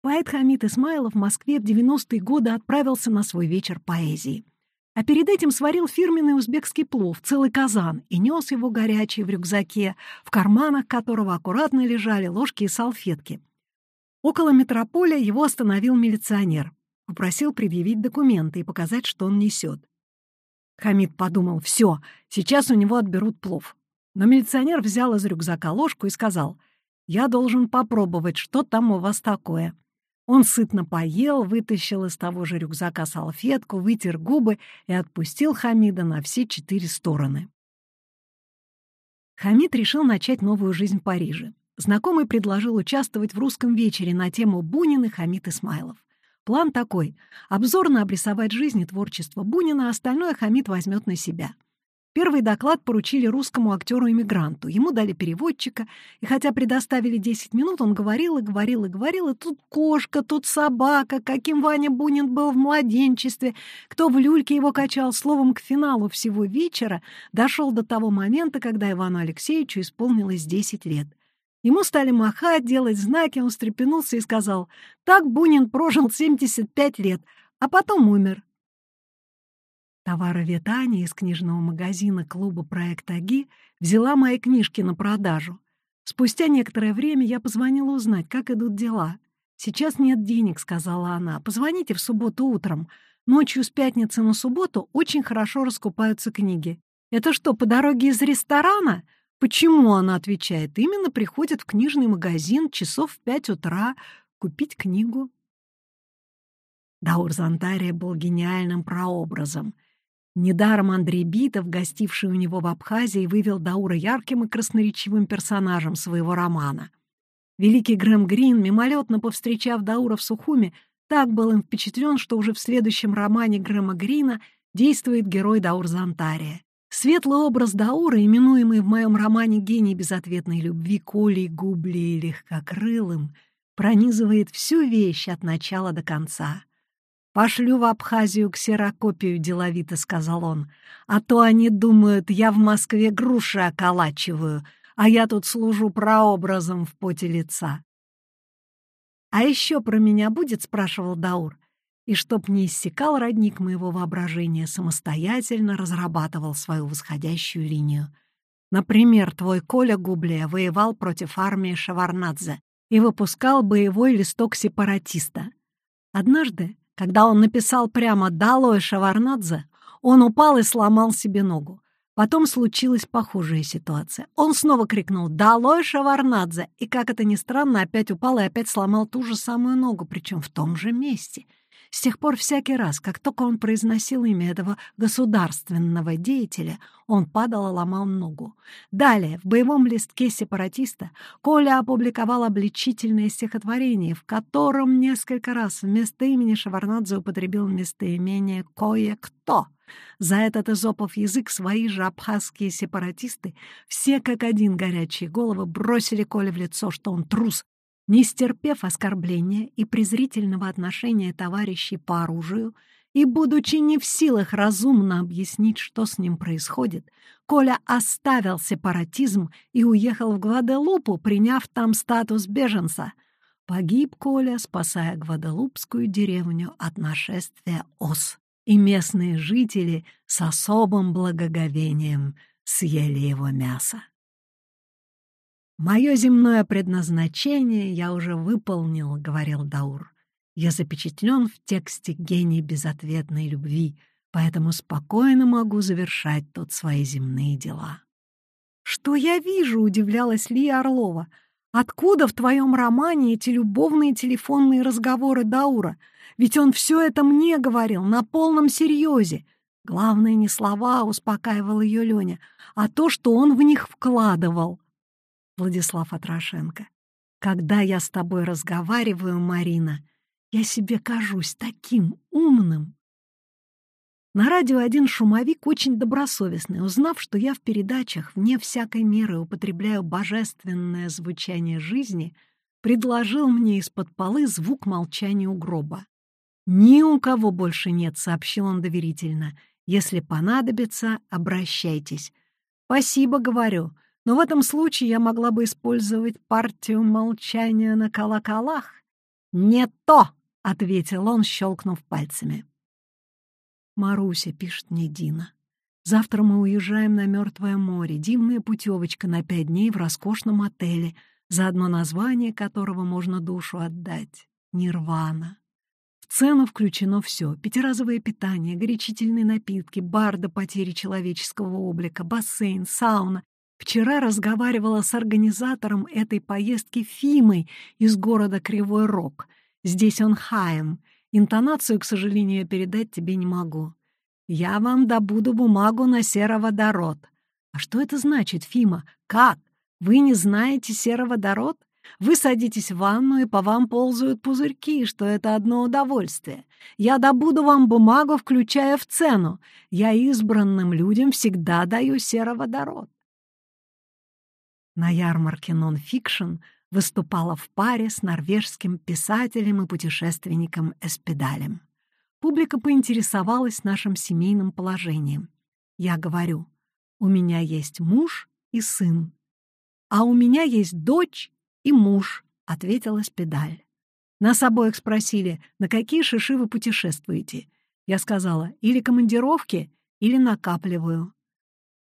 Поэт Хамид Исмайлов в Москве в 90-е годы отправился на свой вечер поэзии. А перед этим сварил фирменный узбекский плов, целый казан, и нес его горячий в рюкзаке, в карманах которого аккуратно лежали ложки и салфетки. Около метрополя его остановил милиционер. Попросил предъявить документы и показать, что он несет. Хамид подумал, все, сейчас у него отберут плов. Но милиционер взял из рюкзака ложку и сказал, «Я должен попробовать, что там у вас такое». Он сытно поел, вытащил из того же рюкзака салфетку, вытер губы и отпустил Хамида на все четыре стороны. Хамид решил начать новую жизнь в Париже. Знакомый предложил участвовать в русском вечере на тему Бунин и Хамид Исмайлов. План такой — обзорно обрисовать жизнь и творчество Бунина, остальное Хамид возьмет на себя. Первый доклад поручили русскому актеру-иммигранту. Ему дали переводчика, и хотя предоставили 10 минут, он говорил и говорил и говорил, и тут кошка, тут собака, каким Ваня Бунин был в младенчестве, кто в люльке его качал. Словом, к финалу всего вечера дошел до того момента, когда Ивану Алексеевичу исполнилось 10 лет — Ему стали махать, делать знаки, он встрепенулся и сказал, «Так Бунин прожил 75 лет, а потом умер». Товаровед Аня из книжного магазина клуба «Проект Аги» взяла мои книжки на продажу. Спустя некоторое время я позвонила узнать, как идут дела. «Сейчас нет денег», — сказала она. «Позвоните в субботу утром. Ночью с пятницы на субботу очень хорошо раскупаются книги». «Это что, по дороге из ресторана?» Почему она отвечает? Именно приходит в книжный магазин часов в пять утра купить книгу. Даур Зантария был гениальным прообразом. Недаром Андрей Битов, гостивший у него в Абхазии, вывел Даура ярким и красноречивым персонажем своего романа. Великий Грэм Грин, мимолетно повстречав Даура в Сухуме, так был им впечатлен, что уже в следующем романе Грэма Грина действует герой Даур Зантария. Светлый образ Даура, именуемый в моем романе «Гений безответной любви» Колей Губли и Легкокрылым, пронизывает всю вещь от начала до конца. «Пошлю в Абхазию ксерокопию», — деловито сказал он, «а то они думают, я в Москве груши околачиваю, а я тут служу прообразом в поте лица». «А еще про меня будет?» — спрашивал Даур и, чтоб не иссякал родник моего воображения, самостоятельно разрабатывал свою восходящую линию. Например, твой Коля Гублия воевал против армии Шаварнадзе и выпускал боевой листок сепаратиста. Однажды, когда он написал прямо «Долой Шаварнадзе», он упал и сломал себе ногу. Потом случилась похожая ситуация. Он снова крикнул «Долой Шаварнадзе!» и, как это ни странно, опять упал и опять сломал ту же самую ногу, причем в том же месте — с тех пор всякий раз, как только он произносил имя этого государственного деятеля, он падал и ломал ногу. Далее, в боевом листке сепаратиста Коля опубликовал обличительное стихотворение, в котором несколько раз вместо имени Шаварнадзе употребил местоимение «кое-кто». За этот изопов язык свои же абхазские сепаратисты все как один горячие головы бросили Коле в лицо, что он трус, не стерпев оскорбления и презрительного отношения товарищей по оружию и, будучи не в силах разумно объяснить, что с ним происходит, Коля оставил сепаратизм и уехал в Гваделупу, приняв там статус беженца. Погиб Коля, спасая гваделупскую деревню от нашествия ос, и местные жители с особым благоговением съели его мясо. «Мое земное предназначение я уже выполнил», — говорил Даур. Я запечатлен в тексте гений безответной любви, поэтому спокойно могу завершать тут свои земные дела. «Что я вижу?» — удивлялась Лия Орлова. «Откуда в твоем романе эти любовные телефонные разговоры Даура? Ведь он все это мне говорил, на полном серьезе. Главное не слова, — успокаивал ее Леня, — а то, что он в них вкладывал. Владислав Атрошенко. Когда я с тобой разговариваю, Марина, я себе кажусь таким умным. На радио один шумовик очень добросовестный, узнав, что я в передачах вне всякой меры употребляю божественное звучание жизни, предложил мне из-под полы звук молчания у гроба. «Ни у кого больше нет», — сообщил он доверительно. «Если понадобится, обращайтесь». «Спасибо, — говорю, — но в этом случае я могла бы использовать партию молчания на колоколах». «Не то!» — ответил он, щелкнув пальцами. «Маруся», — пишет мне Дина. «Завтра мы уезжаем на Мертвое море. Дивная путевочка на пять дней в роскошном отеле, за одно название которого можно душу отдать — Нирвана». В цену включено все — пятиразовое питание, горячительные напитки, бар до потери человеческого облика, бассейн, сауна. Вчера разговаривала с организатором этой поездки Фимой из города Кривой Рог. Здесь он Хаем. Интонацию, к сожалению, передать тебе не могу. Я вам добуду бумагу на сероводород. А что это значит, Фима? Как? Вы не знаете сероводород? Вы садитесь в ванну, и по вам ползают пузырьки, что это одно удовольствие. Я добуду вам бумагу, включая в цену. Я избранным людям всегда даю сероводород. На ярмарке нон-фикшн выступала в паре с норвежским писателем и путешественником Эспедалем. Публика поинтересовалась нашим семейным положением. Я говорю, у меня есть муж и сын, а у меня есть дочь и муж», — ответила Спидаль. Нас обоих спросили, на какие шиши вы путешествуете. Я сказала, или командировки, или накапливаю.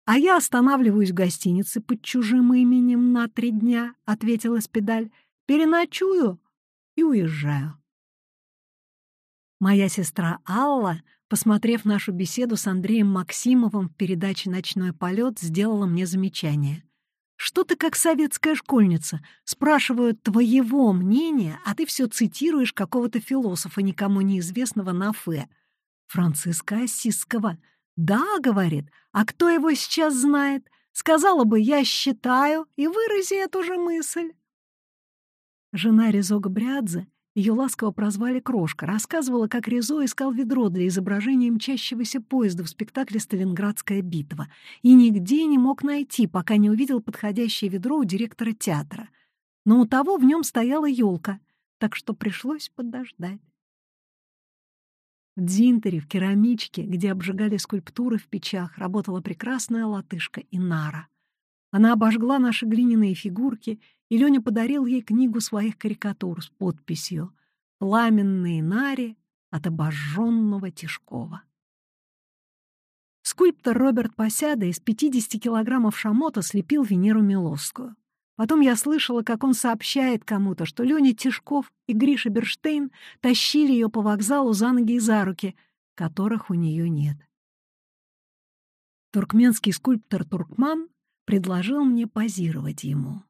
«А я останавливаюсь в гостинице под чужим именем на три дня», — ответила Спидаль. «Переночую и уезжаю». Моя сестра Алла, посмотрев нашу беседу с Андреем Максимовым в передаче «Ночной полет», сделала мне замечание. Что ты как советская школьница? Спрашивают твоего мнения, а ты все цитируешь какого-то философа, никому неизвестного на фе. Франциска Осиского. Да, говорит, а кто его сейчас знает? Сказала бы, я считаю, и вырази эту же мысль. Жена Резога Брядзе ее ласково прозвали Крошка, рассказывала, как Резо искал ведро для изображения мчащегося поезда в спектакле «Сталинградская битва» и нигде не мог найти, пока не увидел подходящее ведро у директора театра. Но у того в нем стояла елка, так что пришлось подождать. В Дзинтере, в керамичке, где обжигали скульптуры в печах, работала прекрасная латышка Инара. Она обожгла наши глиняные фигурки и Леня подарил ей книгу своих карикатур с подписью «Пламенные нари от обожженного Тишкова». Скульптор Роберт Посяда из 50 килограммов шамота слепил Венеру Милосскую. Потом я слышала, как он сообщает кому-то, что Леня Тишков и Гриша Берштейн тащили ее по вокзалу за ноги и за руки, которых у нее нет. Туркменский скульптор Туркман предложил мне позировать ему.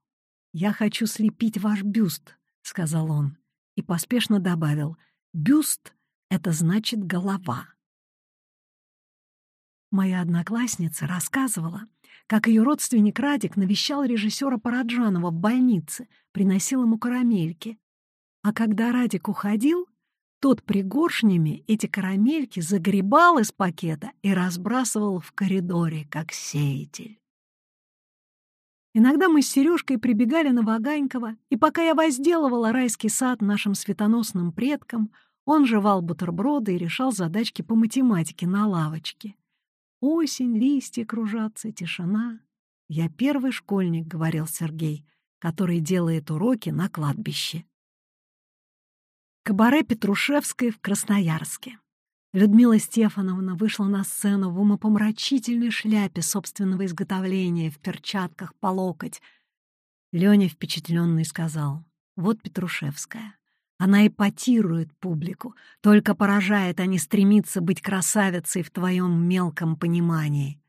«Я хочу слепить ваш бюст», — сказал он, и поспешно добавил, «бюст — это значит голова». Моя одноклассница рассказывала, как ее родственник Радик навещал режиссера Параджанова в больнице, приносил ему карамельки. А когда Радик уходил, тот пригоршнями эти карамельки загребал из пакета и разбрасывал в коридоре, как сеятель. Иногда мы с Сережкой прибегали на Ваганькова, и пока я возделывала райский сад нашим светоносным предкам, он жевал бутерброды и решал задачки по математике на лавочке. Осень, листья кружатся, тишина. «Я первый школьник», — говорил Сергей, который делает уроки на кладбище. Кабаре Петрушевской в Красноярске. Людмила Стефановна вышла на сцену в умопомрачительной шляпе собственного изготовления, в перчатках по локоть. Леня, впечатленный, сказал, «Вот Петрушевская. Она эпатирует публику, только поражает, а не стремится быть красавицей в твоем мелком понимании.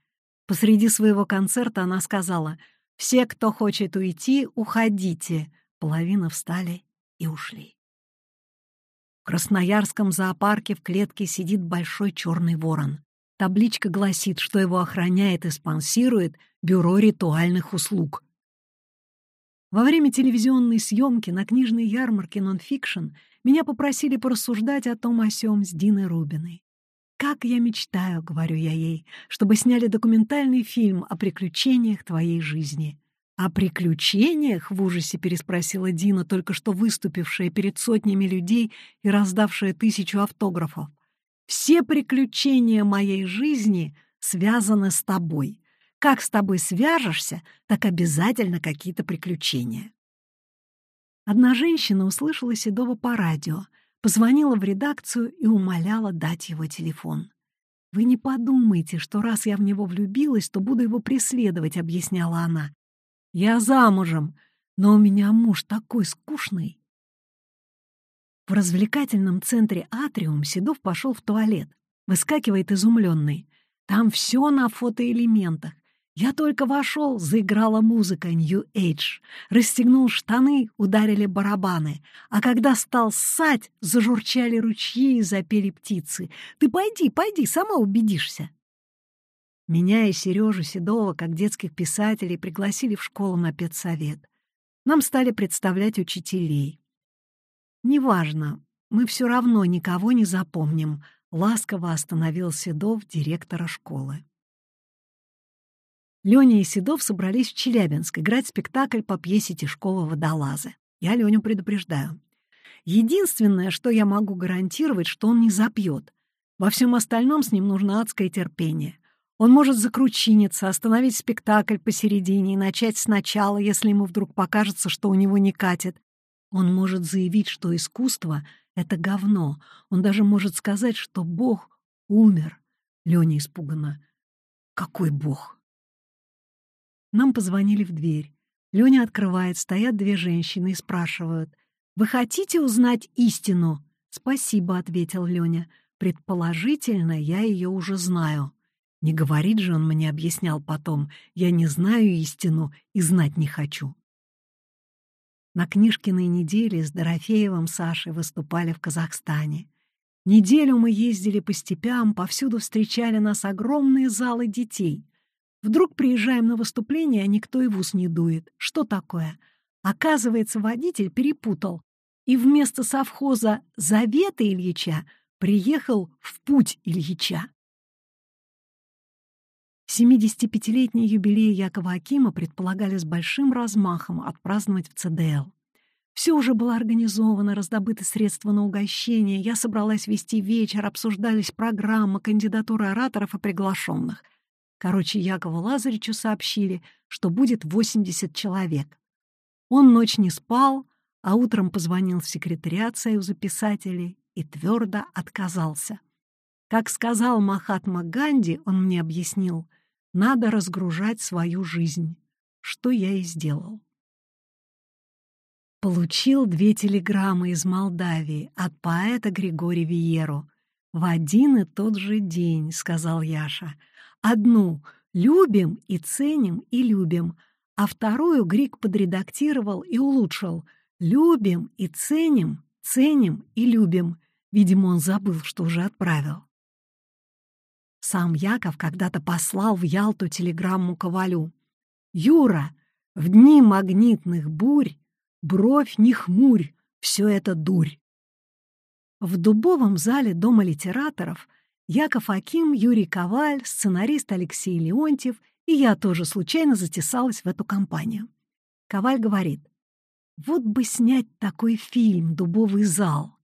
Посреди своего концерта она сказала «Все, кто хочет уйти, уходите». Половина встали и ушли. В Красноярском зоопарке в клетке сидит большой черный ворон. Табличка гласит, что его охраняет и спонсирует Бюро ритуальных услуг. Во время телевизионной съемки на книжной ярмарке «Нонфикшн» меня попросили порассуждать о том о сём с Диной Рубиной. «Как я мечтаю», — говорю я ей, «чтобы сняли документальный фильм о приключениях твоей жизни». «О приключениях?» — в ужасе переспросила Дина, только что выступившая перед сотнями людей и раздавшая тысячу автографов. «Все приключения моей жизни связаны с тобой. Как с тобой свяжешься, так обязательно какие-то приключения». Одна женщина услышала Седова по радио, позвонила в редакцию и умоляла дать его телефон. «Вы не подумайте, что раз я в него влюбилась, то буду его преследовать», — объясняла она. «Я замужем, но у меня муж такой скучный». В развлекательном центре «Атриум» Седов пошел в туалет. Выскакивает изумленный. Там все на фотоэлементах. Я только вошел, заиграла музыка Age. Расстегнул штаны, ударили барабаны. А когда стал ссать, зажурчали ручьи и запели птицы. Ты пойди, пойди, сама убедишься. Меня и Сережу Седова, как детских писателей, пригласили в школу на педсовет. Нам стали представлять учителей. «Неважно, мы все равно никого не запомним», — ласково остановил Седов директора школы. Леня и Седов собрались в Челябинск играть спектакль по пьесе Тишкова «Водолазы». Я Леню предупреждаю. Единственное, что я могу гарантировать, что он не запьет. Во всем остальном с ним нужно адское терпение. Он может закручиниться, остановить спектакль посередине и начать сначала, если ему вдруг покажется, что у него не катит. Он может заявить, что искусство — это говно. Он даже может сказать, что Бог умер. Леня испуганно. Какой Бог? Нам позвонили в дверь. Леня открывает, стоят две женщины и спрашивают. «Вы хотите узнать истину?» «Спасибо», — ответил Леня. «Предположительно, я ее уже знаю». Не говорит же он мне, объяснял потом. «Я не знаю истину и знать не хочу». На Книжкиной неделе с Дорофеевым Сашей выступали в Казахстане. Неделю мы ездили по степям, повсюду встречали нас огромные залы детей. Вдруг приезжаем на выступление, а никто и в ус не дует. Что такое? Оказывается, водитель перепутал. И вместо совхоза Завета Ильича приехал в путь Ильича. 75-летний юбилей Якова Акима предполагали с большим размахом отпраздновать в ЦДЛ. Все уже было организовано, раздобыты средства на угощение, я собралась вести вечер, обсуждались программы, кандидатуры ораторов и приглашенных — Короче, Якову Лазаричу сообщили, что будет 80 человек. Он ночь не спал, а утром позвонил в секретариат Союза писателей и твердо отказался. Как сказал Махатма Ганди, он мне объяснил, надо разгружать свою жизнь, что я и сделал. Получил две телеграммы из Молдавии от поэта Григория Виеру. «В один и тот же день», — сказал Яша, — Одну «любим» и «ценим» и «любим», а вторую Грик подредактировал и улучшил «любим» и «ценим», «ценим» и «любим». Видимо, он забыл, что уже отправил. Сам Яков когда-то послал в Ялту телеграмму Ковалю. «Юра, в дни магнитных бурь бровь не хмурь, все это дурь». В дубовом зале Дома литераторов Яков Аким, Юрий Коваль, сценарист Алексей Леонтьев, и я тоже случайно затесалась в эту компанию. Коваль говорит, вот бы снять такой фильм «Дубовый зал».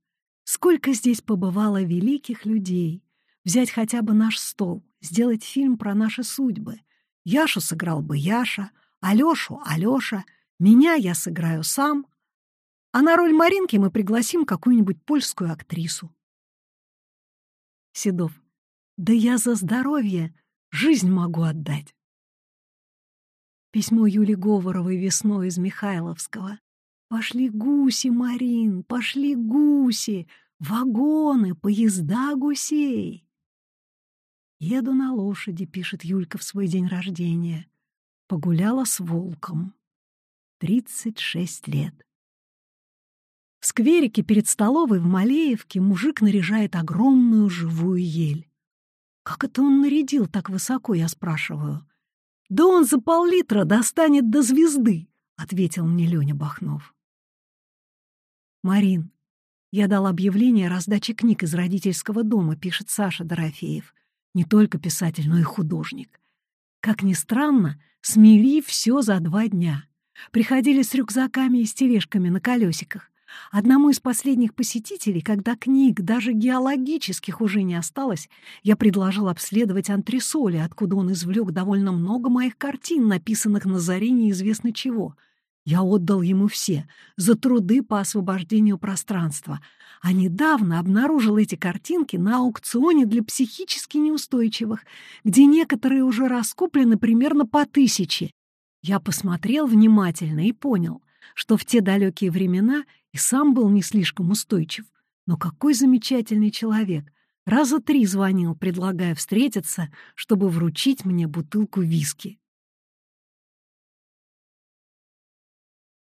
Сколько здесь побывало великих людей. Взять хотя бы наш стол, сделать фильм про наши судьбы. Яшу сыграл бы Яша, Алешу — Алеша, меня я сыграю сам, а на роль Маринки мы пригласим какую-нибудь польскую актрису. Седов. Да я за здоровье жизнь могу отдать. Письмо Юли Говоровой весной из Михайловского. Пошли гуси, Марин, пошли гуси, вагоны, поезда гусей. Еду на лошади, пишет Юлька в свой день рождения. Погуляла с волком. Тридцать шесть лет. В скверике перед столовой в Малеевке мужик наряжает огромную живую ель. «Как это он нарядил так высоко?» — я спрашиваю. «Да он за пол-литра достанет до звезды», — ответил мне Леня Бахнов. «Марин, я дал объявление о раздаче книг из родительского дома», — пишет Саша Дорофеев. «Не только писатель, но и художник. Как ни странно, смели все за два дня. Приходили с рюкзаками и с тележками на колесиках. Одному из последних посетителей, когда книг, даже геологических, уже не осталось, я предложил обследовать антресоли, откуда он извлек довольно много моих картин, написанных на заре неизвестно чего. Я отдал ему все за труды по освобождению пространства, а недавно обнаружил эти картинки на аукционе для психически неустойчивых, где некоторые уже раскуплены примерно по тысяче. Я посмотрел внимательно и понял, что в те далекие времена и сам был не слишком устойчив. Но какой замечательный человек! Раза три звонил, предлагая встретиться, чтобы вручить мне бутылку виски.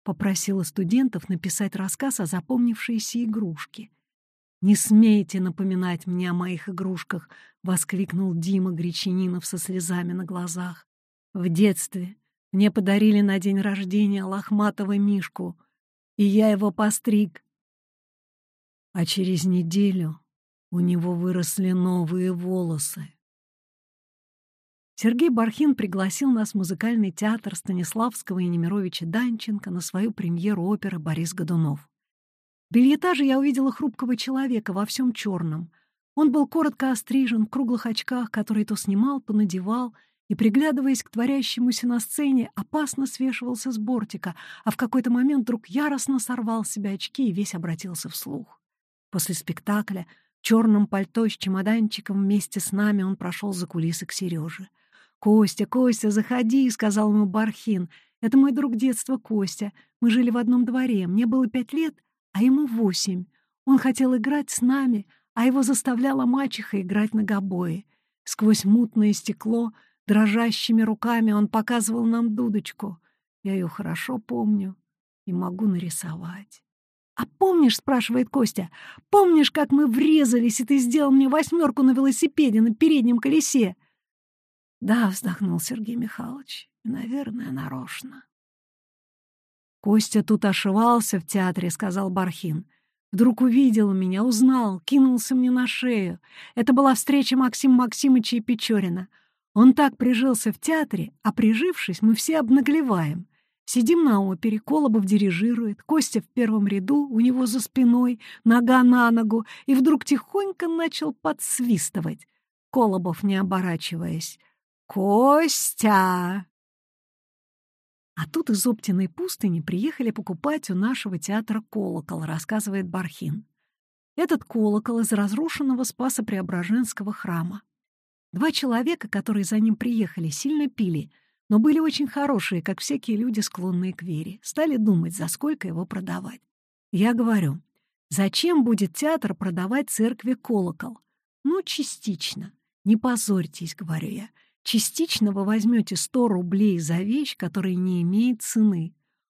Попросила студентов написать рассказ о запомнившейся игрушке. «Не смейте напоминать мне о моих игрушках!» — воскликнул Дима Гречининов со слезами на глазах. «В детстве мне подарили на день рождения лохматого мишку — и я его постриг. А через неделю у него выросли новые волосы. Сергей Бархин пригласил нас в музыкальный театр Станиславского и Немировича Данченко на свою премьеру оперы «Борис Годунов». В бельетаже я увидела хрупкого человека во всем черном. Он был коротко острижен, в круглых очках, которые то снимал, то надевал — и, приглядываясь к творящемуся на сцене, опасно свешивался с бортика, а в какой-то момент вдруг яростно сорвал с себя очки и весь обратился вслух. После спектакля в черном пальто с чемоданчиком вместе с нами он прошел за кулисы к Сереже. «Костя, Костя, заходи!» — сказал ему Бархин. «Это мой друг детства Костя. Мы жили в одном дворе. Мне было пять лет, а ему восемь. Он хотел играть с нами, а его заставляла мачеха играть на гобое. Сквозь мутное стекло — Дрожащими руками он показывал нам дудочку. Я ее хорошо помню и могу нарисовать. «А помнишь, — спрашивает Костя, — помнишь, как мы врезались, и ты сделал мне восьмерку на велосипеде на переднем колесе?» «Да», — вздохнул Сергей Михайлович, — «наверное, нарочно». «Костя тут ошивался в театре», — сказал Бархин. Вдруг увидел меня, узнал, кинулся мне на шею. Это была встреча Максима Максимовича и Печорина. Он так прижился в театре, а прижившись, мы все обнаглеваем. Сидим на опере, Колобов дирижирует, Костя в первом ряду, у него за спиной, нога на ногу, и вдруг тихонько начал подсвистывать. Колобов, не оборачиваясь. «Костя!» А тут из Оптиной пустыни приехали покупать у нашего театра колокол, рассказывает Бархин. Этот колокол из разрушенного Спаса-Преображенского храма. Два человека, которые за ним приехали, сильно пили, но были очень хорошие, как всякие люди, склонные к вере. Стали думать, за сколько его продавать. Я говорю, зачем будет театр продавать церкви колокол? Ну, частично. Не позорьтесь, говорю я. Частично вы возьмете 100 рублей за вещь, которая не имеет цены.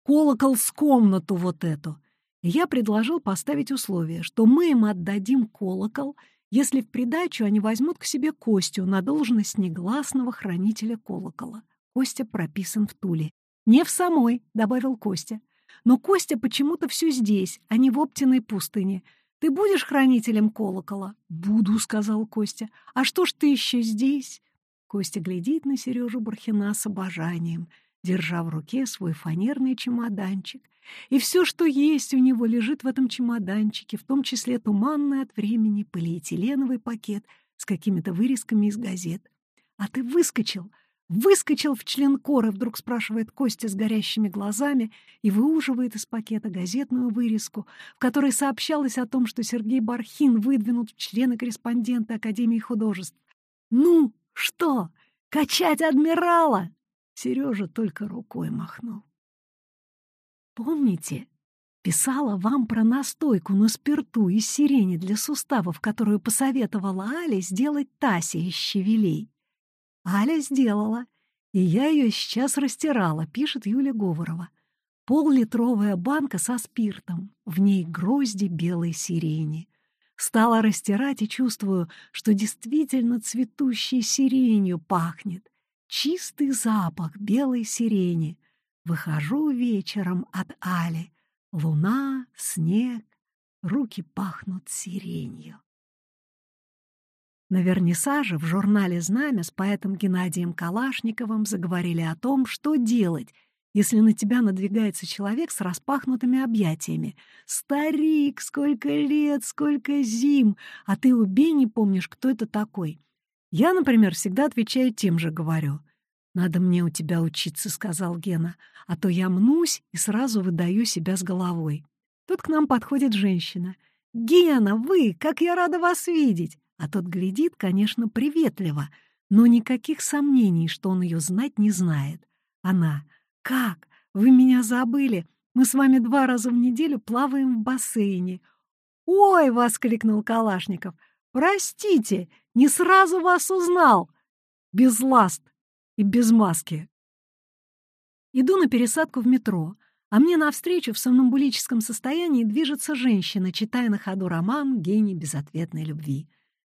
Колокол с комнату вот эту. Я предложил поставить условие, что мы им отдадим колокол — если в придачу они возьмут к себе Костю на должность негласного хранителя колокола. Костя прописан в Туле. «Не в самой», — добавил Костя. «Но Костя почему-то все здесь, а не в Оптиной пустыне. Ты будешь хранителем колокола?» «Буду», — сказал Костя. «А что ж ты еще здесь?» Костя глядит на Сережу Бархина с обожанием, держа в руке свой фанерный чемоданчик — и все, что есть у него, лежит в этом чемоданчике, в том числе туманный от времени полиэтиленовый пакет с какими-то вырезками из газет. «А ты выскочил!» «Выскочил в член коры», — вдруг спрашивает Костя с горящими глазами и выуживает из пакета газетную вырезку, в которой сообщалось о том, что Сергей Бархин выдвинут в члены корреспондента Академии художеств. «Ну, что, качать адмирала?» Сережа только рукой махнул. Помните, Писала вам про настойку на спирту из сирени для суставов, которую посоветовала Аля сделать Тася из щавелей. Аля сделала, и я ее сейчас растирала, пишет Юля Говорова. Пол-литровая банка со спиртом, в ней грозди белой сирени. Стала растирать и чувствую, что действительно цветущей сиренью пахнет. Чистый запах белой сирени. Выхожу вечером от Али. Луна, снег, руки пахнут сиренью. На вернисаже в журнале «Знамя» с поэтом Геннадием Калашниковым заговорили о том, что делать — если на тебя надвигается человек с распахнутыми объятиями. Старик, сколько лет, сколько зим, а ты убей не помнишь, кто это такой. Я, например, всегда отвечаю тем же, говорю. «Надо мне у тебя учиться», — сказал Гена, «а то я мнусь и сразу выдаю себя с головой». Тут к нам подходит женщина. «Гена, вы, как я рада вас видеть!» А тот глядит, конечно, приветливо, но никаких сомнений, что он ее знать не знает. Она — «Как? Вы меня забыли? Мы с вами два раза в неделю плаваем в бассейне». «Ой!» — воскликнул Калашников. «Простите, не сразу вас узнал. Без ласт и без маски». Иду на пересадку в метро, а мне навстречу в сомнамбулическом состоянии движется женщина, читая на ходу роман «Гений безответной любви».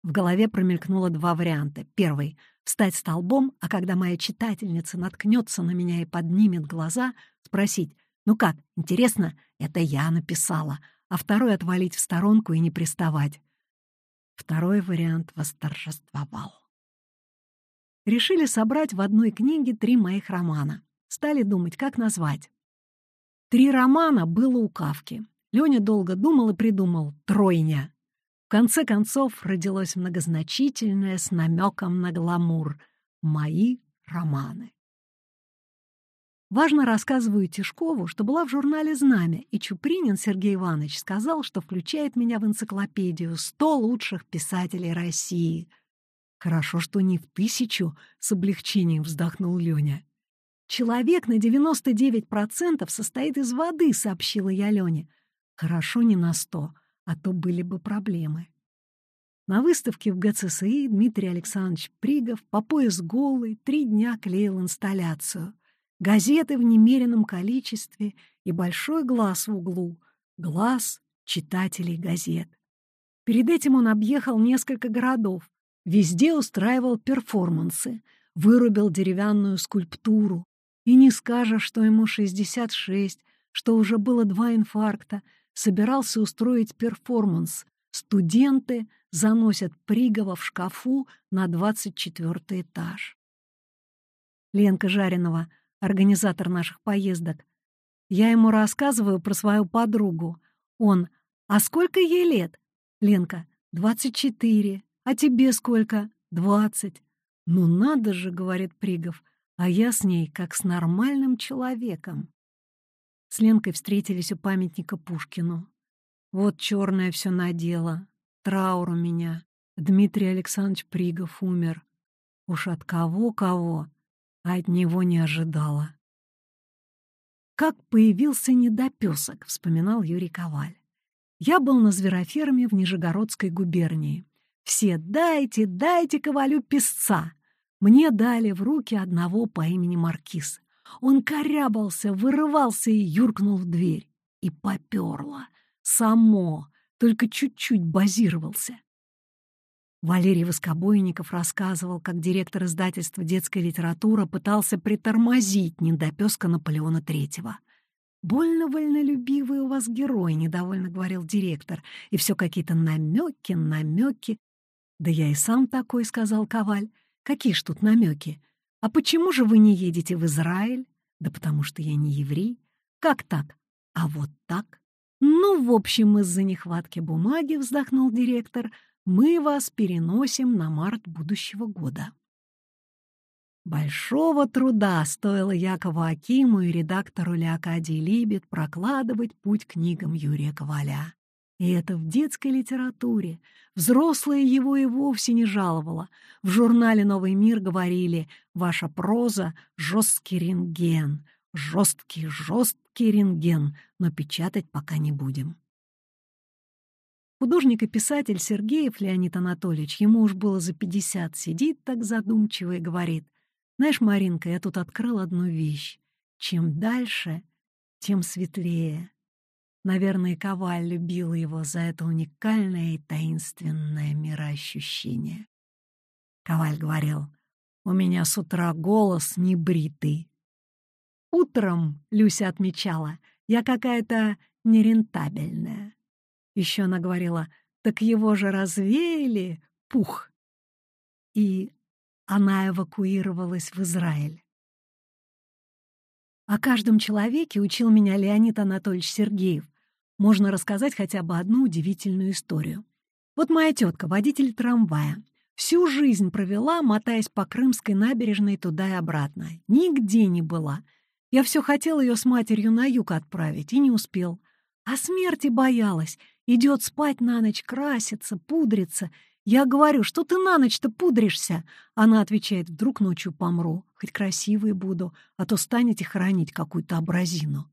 В голове промелькнуло два варианта. Первый — встать столбом, а когда моя читательница наткнется на меня и поднимет глаза, спросить «Ну как, интересно? Это я написала». А второй — отвалить в сторонку и не приставать. Второй вариант восторжествовал. Решили собрать в одной книге три моих романа. Стали думать, как назвать. Три романа было у Кавки. Леня долго думал и придумал «Тройня» конце концов родилось многозначительное с намеком на гламур «Мои романы». Важно рассказываю Тишкову, что была в журнале «Знамя», и Чупринин Сергей Иванович сказал, что включает меня в энциклопедию «100 лучших писателей России». «Хорошо, что не в тысячу», — с облегчением вздохнул Леня. «Человек на 99% состоит из воды», — сообщила я Лене. «Хорошо не на сто а то были бы проблемы. На выставке в ГЦСИ Дмитрий Александрович Пригов по пояс голый три дня клеил инсталляцию. Газеты в немеренном количестве и большой глаз в углу — глаз читателей газет. Перед этим он объехал несколько городов, везде устраивал перформансы, вырубил деревянную скульптуру. И не скажешь, что ему 66, что уже было два инфаркта — собирался устроить перформанс. Студенты заносят Пригова в шкафу на 24 этаж. Ленка Жаринова, организатор наших поездок. Я ему рассказываю про свою подругу. Он, а сколько ей лет? Ленка, 24. А тебе сколько? 20. Ну надо же, говорит Пригов, а я с ней как с нормальным человеком. С Ленкой встретились у памятника Пушкину. Вот черное все надело. Траур у меня. Дмитрий Александрович Пригов умер. Уж от кого-кого, а от него не ожидала. «Как появился недопесок», — вспоминал Юрий Коваль. «Я был на звероферме в Нижегородской губернии. Все «дайте, дайте Ковалю песца». Мне дали в руки одного по имени Маркиз. Он корябался, вырывался и юркнул в дверь. И поперло. Само. Только чуть-чуть базировался. Валерий Воскобойников рассказывал, как директор издательства «Детская литература» пытался притормозить недопеска Наполеона Третьего. «Больно вольнолюбивый у вас герой», — недовольно говорил директор. «И все какие-то намеки, намеки». «Да я и сам такой», — сказал Коваль. «Какие ж тут намеки? «А почему же вы не едете в Израиль?» «Да потому что я не еврей». «Как так?» «А вот так». «Ну, в общем, из-за нехватки бумаги, — вздохнул директор, — мы вас переносим на март будущего года». Большого труда стоило Якову Акиму и редактору Леокадии Либет прокладывать путь книгам Юрия Коваля. И это в детской литературе. Взрослая его и вовсе не жаловала. В журнале «Новый мир» говорили «Ваша проза — жесткий рентген, жесткий, жесткий рентген, но печатать пока не будем. Художник и писатель Сергеев Леонид Анатольевич, ему уж было за пятьдесят, сидит так задумчиво и говорит, «Знаешь, Маринка, я тут открыл одну вещь. Чем дальше, тем светлее. Наверное, Коваль любил его за это уникальное и таинственное мироощущение. Коваль говорил, «У меня с утра голос небритый». Утром, Люся отмечала, я какая-то нерентабельная. Еще она говорила, так его же развеяли, пух. И она эвакуировалась в Израиль. О каждом человеке учил меня Леонид Анатольевич Сергеев. Можно рассказать хотя бы одну удивительную историю. Вот моя тетка, водитель трамвая, всю жизнь провела, мотаясь по Крымской набережной туда и обратно. Нигде не была. Я все хотел ее с матерью на юг отправить и не успел. А смерти боялась. Идет спать на ночь, красится, пудрится. Я говорю, что ты на ночь-то пудришься? Она отвечает, вдруг ночью помру, хоть красивой буду, а то станете хоронить какую-то образину.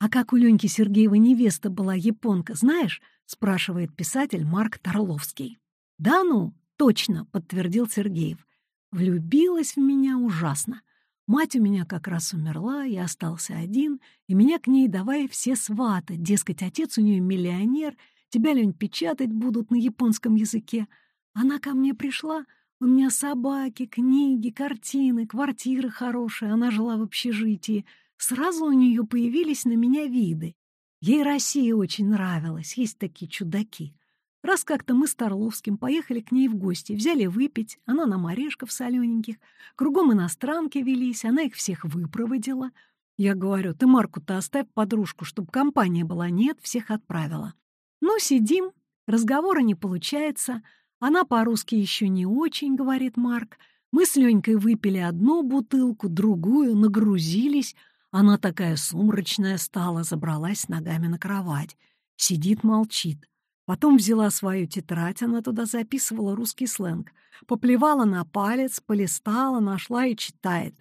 «А как у Леньки Сергеевой невеста была японка, знаешь?» — спрашивает писатель Марк Торловский. «Да ну, точно», — подтвердил Сергеев. «Влюбилась в меня ужасно. Мать у меня как раз умерла, я остался один, и меня к ней давай все сваты, дескать, отец у нее миллионер, тебя, Лень, печатать будут на японском языке. Она ко мне пришла, у меня собаки, книги, картины, квартира хорошая, она жила в общежитии. Сразу у нее появились на меня виды. Ей Россия очень нравилась, есть такие чудаки. Раз как-то мы с Торловским поехали к ней в гости, взяли выпить, она нам орешков солененьких, кругом иностранки велись, она их всех выпроводила. Я говорю, ты Марку-то оставь подружку, чтобы компания была. Нет, всех отправила. Ну, сидим, разговора не получается. Она по-русски еще не очень, говорит Марк. Мы с Ленькой выпили одну бутылку, другую, нагрузились. Она такая сумрачная стала, забралась ногами на кровать. Сидит, молчит. Потом взяла свою тетрадь, она туда записывала русский сленг. Поплевала на палец, полистала, нашла и читает.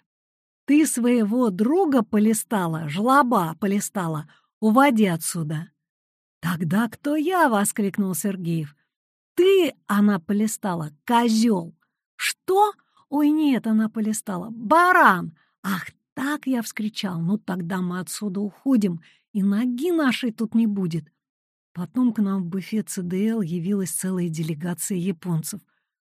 «Ты своего друга полистала, жлоба полистала, уводи отсюда». «Тогда кто я?» — воскликнул Сергеев. «Ты!» — она полистала. «Козел!» «Что?» «Ой, нет!» — она полистала. «Баран!» «Ах, так!» — я вскричал. «Ну, тогда мы отсюда уходим, и ноги нашей тут не будет». Потом к нам в буфет ЦДЛ явилась целая делегация японцев.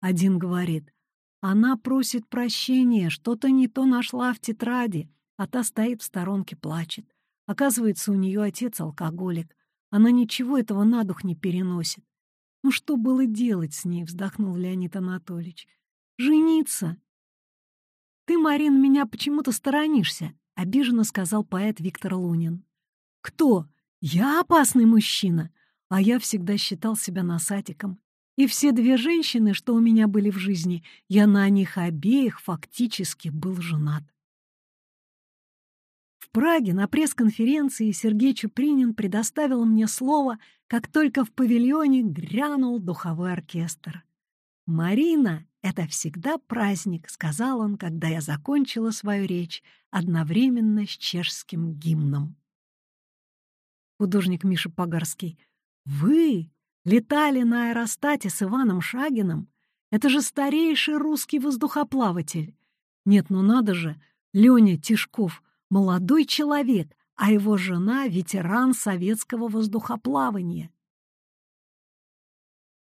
Один говорит, она просит прощения, что-то не то нашла в тетради, а та стоит в сторонке, плачет. Оказывается, у нее отец алкоголик. Она ничего этого на дух не переносит. Ну что было делать с ней, вздохнул Леонид Анатольевич. Жениться. Ты, Марин, меня почему-то сторонишься, обиженно сказал поэт Виктор Лунин. Кто? Я опасный мужчина, а я всегда считал себя носатиком. И все две женщины, что у меня были в жизни, я на них обеих фактически был женат. В Праге на пресс-конференции Сергей Чупринин предоставил мне слово, как только в павильоне грянул духовой оркестр. «Марина — это всегда праздник», — сказал он, когда я закончила свою речь одновременно с чешским гимном художник Миша Погарский. «Вы летали на аэростате с Иваном Шагиным? Это же старейший русский воздухоплаватель. Нет, ну надо же, Леня Тишков, молодой человек, а его жена — ветеран советского воздухоплавания».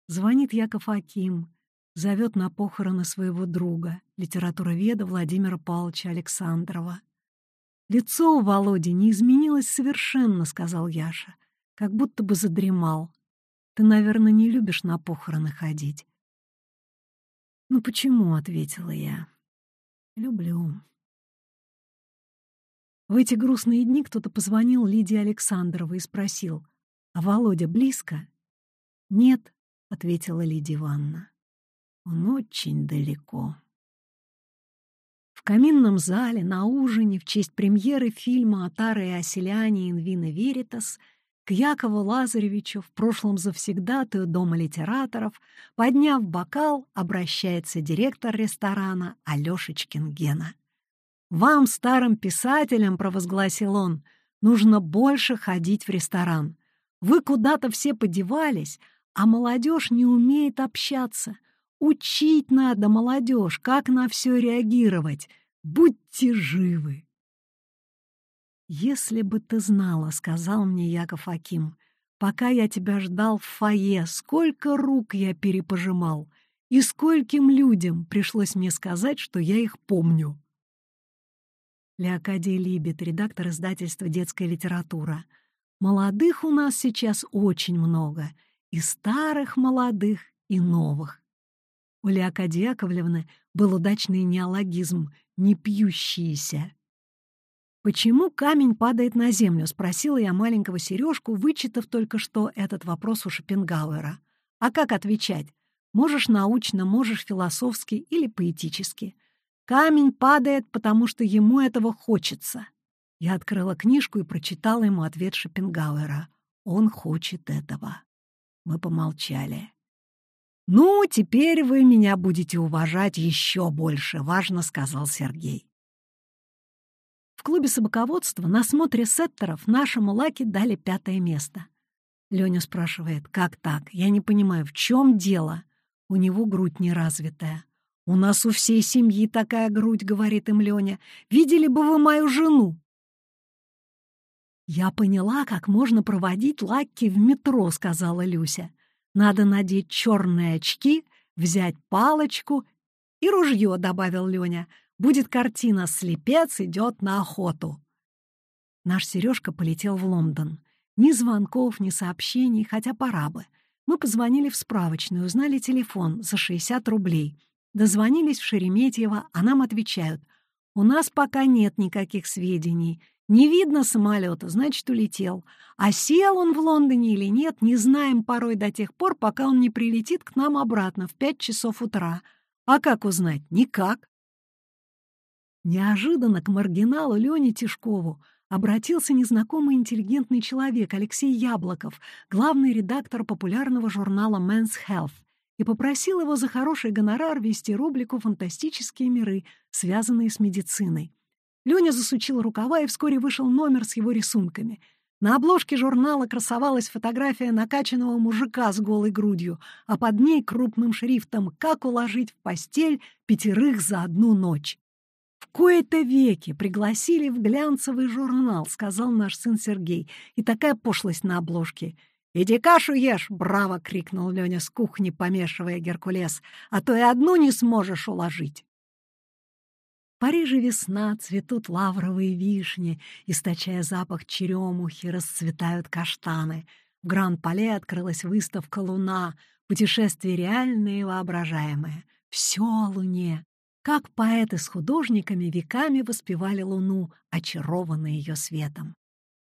Звонит Яков Аким, зовет на похороны своего друга, литературоведа Владимира Павловича Александрова. «Лицо у Володи не изменилось совершенно», — сказал Яша, как будто бы задремал. «Ты, наверное, не любишь на похороны ходить». «Ну почему?» — ответила я. «Люблю». В эти грустные дни кто-то позвонил Лидии Александровой и спросил, «А Володя близко?» «Нет», — ответила Лидия Ивановна. «Он очень далеко». В каминном зале, на ужине, в честь премьеры фильма «Атара и оселяне Инвина Веритас» к Якову Лазаревичу, в прошлом завсегдатую Дома литераторов, подняв бокал, обращается директор ресторана Алешечкин Гена. «Вам, старым писателям, — провозгласил он, — нужно больше ходить в ресторан. Вы куда-то все подевались, а молодежь не умеет общаться. Учить надо молодежь, как на все реагировать. Будьте живы!» «Если бы ты знала, — сказал мне Яков Аким, — пока я тебя ждал в фойе, сколько рук я перепожимал, и скольким людям пришлось мне сказать, что я их помню». Леокадий Либет, редактор издательства «Детская литература». «Молодых у нас сейчас очень много, и старых молодых, и новых». У Леокадии Яковлевны был удачный неологизм «не пьющиеся». «Почему камень падает на землю?» — спросила я маленького Сережку, вычитав только что этот вопрос у Шопенгауэра. «А как отвечать? Можешь научно, можешь философски или поэтически. Камень падает, потому что ему этого хочется». Я открыла книжку и прочитала ему ответ Шопенгауэра. «Он хочет этого». Мы помолчали. «Ну, теперь вы меня будете уважать еще больше», — важно сказал Сергей. В клубе собаководства на смотре сеттеров нашему Лаке дали пятое место. Леня спрашивает, как так? Я не понимаю, в чем дело? У него грудь неразвитая. «У нас у всей семьи такая грудь», — говорит им Леня. «Видели бы вы мою жену?» «Я поняла, как можно проводить Лакки в метро», — сказала Люся. «Надо надеть черные очки, взять палочку и ружье», — добавил Леня будет картина «Слепец идет на охоту». Наш Сережка полетел в Лондон. Ни звонков, ни сообщений, хотя пора бы. Мы позвонили в справочную, узнали телефон за 60 рублей. Дозвонились в Шереметьево, а нам отвечают. «У нас пока нет никаких сведений. Не видно самолета, значит, улетел. А сел он в Лондоне или нет, не знаем порой до тех пор, пока он не прилетит к нам обратно в 5 часов утра. А как узнать? Никак. Неожиданно к маргиналу Лене Тишкову обратился незнакомый интеллигентный человек Алексей Яблоков, главный редактор популярного журнала Men's Health, и попросил его за хороший гонорар вести рубрику «Фантастические миры», связанные с медициной. Леня засучил рукава, и вскоре вышел номер с его рисунками. На обложке журнала красовалась фотография накачанного мужика с голой грудью, а под ней крупным шрифтом «Как уложить в постель пятерых за одну ночь». «В кои-то веки пригласили в глянцевый журнал», — сказал наш сын Сергей. «И такая пошлость на обложке». «Иди кашу ешь!» — браво крикнул Леня с кухни, помешивая Геркулес. «А то и одну не сможешь уложить!» Париже весна, цветут лавровые вишни, источая запах черемухи, расцветают каштаны. В Гран-Пале открылась выставка «Луна», путешествие реальное и воображаемое. Все о Луне, как поэты с художниками веками воспевали Луну, очарованные ее светом.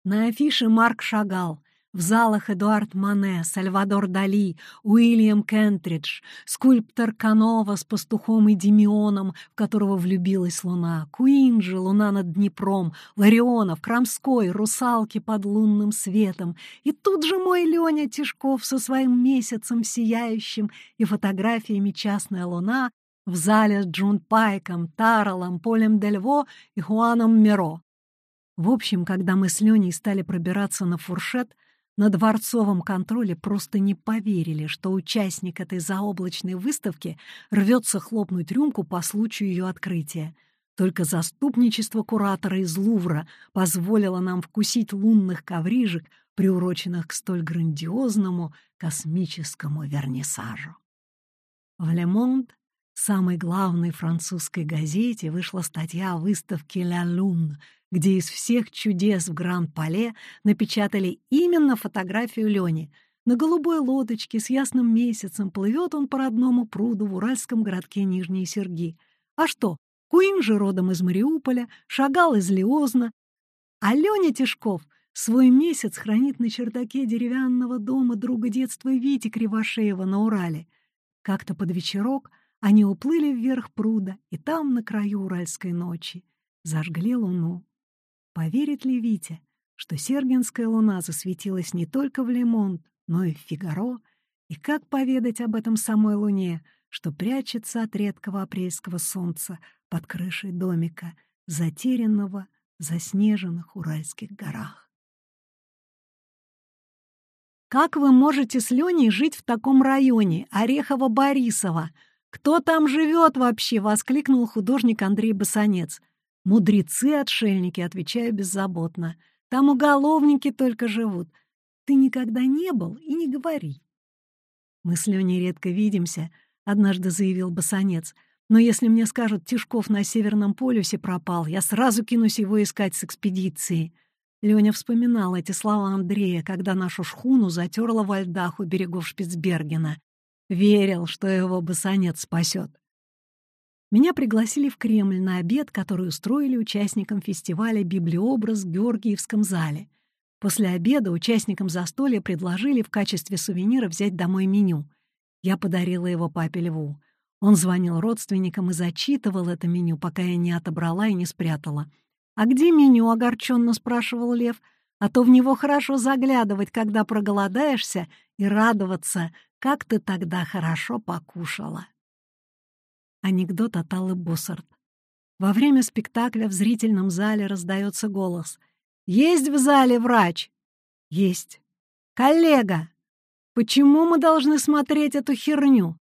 На афише Марк Шагал, в залах Эдуард Мане, Сальвадор Дали, Уильям Кентридж, скульптор Канова с пастухом и Демионом, в которого влюбилась луна, Куинджи, луна над Днепром, Ларионов, Крамской, русалки под лунным светом. И тут же мой Леня Тишков со своим месяцем сияющим и фотографиями «Частная луна» в зале с Джун Пайком, Таралом, Полем Дельво и Хуаном Миро. В общем, когда мы с Леней стали пробираться на фуршет, на дворцовом контроле просто не поверили, что участник этой заоблачной выставки рвется хлопнуть рюмку по случаю ее открытия. Только заступничество куратора из Лувра позволило нам вкусить лунных коврижек, приуроченных к столь грандиозному космическому вернисажу. В Лемонт самой главной французской газете вышла статья о выставке «Ля Лун», где из всех чудес в Гран-Пале напечатали именно фотографию Лени. На голубой лодочке с ясным месяцем плывет он по родному пруду в уральском городке Нижние Серги. А что, Куин же родом из Мариуполя, шагал из Лиозна. А Леня Тишков свой месяц хранит на чердаке деревянного дома друга детства Вити Кривошеева на Урале. Как-то под вечерок — они уплыли вверх пруда, и там, на краю уральской ночи, зажгли луну. Поверит ли Витя, что Сергинская луна засветилась не только в Лемонт, но и в Фигаро, и как поведать об этом самой луне, что прячется от редкого апрельского солнца под крышей домика, затерянного в заснеженных Уральских горах. «Как вы можете с Леней жить в таком районе, Орехово-Борисово? Кто там живет вообще?» — воскликнул художник Андрей Басанец. «Мудрецы-отшельники», — отвечаю беззаботно. «Там уголовники только живут. Ты никогда не был и не говори». «Мы с Леней редко видимся», — однажды заявил Басанец. «Но если мне скажут, Тишков на Северном полюсе пропал, я сразу кинусь его искать с экспедиции». Леня вспоминал эти слова Андрея, когда нашу шхуну затерла во льдах у берегов Шпицбергена. Верил, что его Басанец спасет. Меня пригласили в Кремль на обед, который устроили участникам фестиваля «Библиобраз» в Георгиевском зале. После обеда участникам застолья предложили в качестве сувенира взять домой меню. Я подарила его папе Льву. Он звонил родственникам и зачитывал это меню, пока я не отобрала и не спрятала. «А где меню?» — огорченно спрашивал Лев. «А то в него хорошо заглядывать, когда проголодаешься, и радоваться, как ты тогда хорошо покушала». Анекдот от Аллы Боссарт. Во время спектакля в зрительном зале раздается голос — есть в зале врач? Есть. Коллега, почему мы должны смотреть эту херню?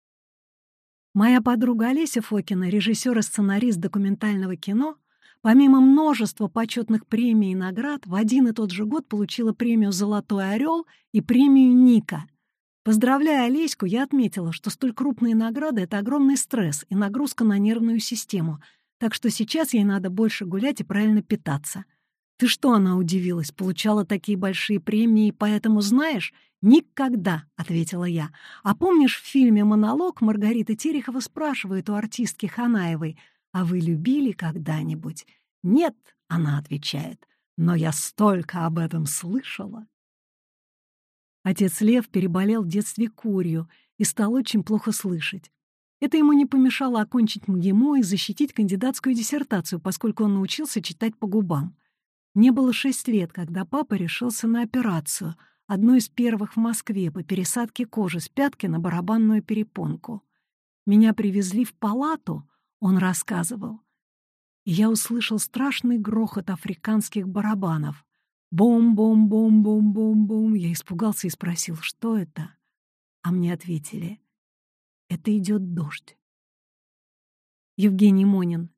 Моя подруга Олеся Фокина, режиссер и сценарист документального кино, помимо множества почетных премий и наград, в один и тот же год получила премию «Золотой орел» и премию «Ника». Поздравляя Олеську, я отметила, что столь крупные награды — это огромный стресс и нагрузка на нервную систему, так что сейчас ей надо больше гулять и правильно питаться — «Ты что?» — она удивилась. «Получала такие большие премии, поэтому знаешь?» «Никогда», — ответила я. «А помнишь, в фильме «Монолог» Маргарита Терехова спрашивает у артистки Ханаевой, «А вы любили когда-нибудь?» «Нет», — она отвечает, «но я столько об этом слышала». Отец Лев переболел в детстве курью и стал очень плохо слышать. Это ему не помешало окончить МГИМО и защитить кандидатскую диссертацию, поскольку он научился читать по губам. Мне было шесть лет, когда папа решился на операцию, одну из первых в Москве по пересадке кожи с пятки на барабанную перепонку. Меня привезли в палату, он рассказывал. И я услышал страшный грохот африканских барабанов. Бом-бом-бом-бом-бом-бом. Я испугался и спросил, что это? А мне ответили, это идет дождь. Евгений Монин.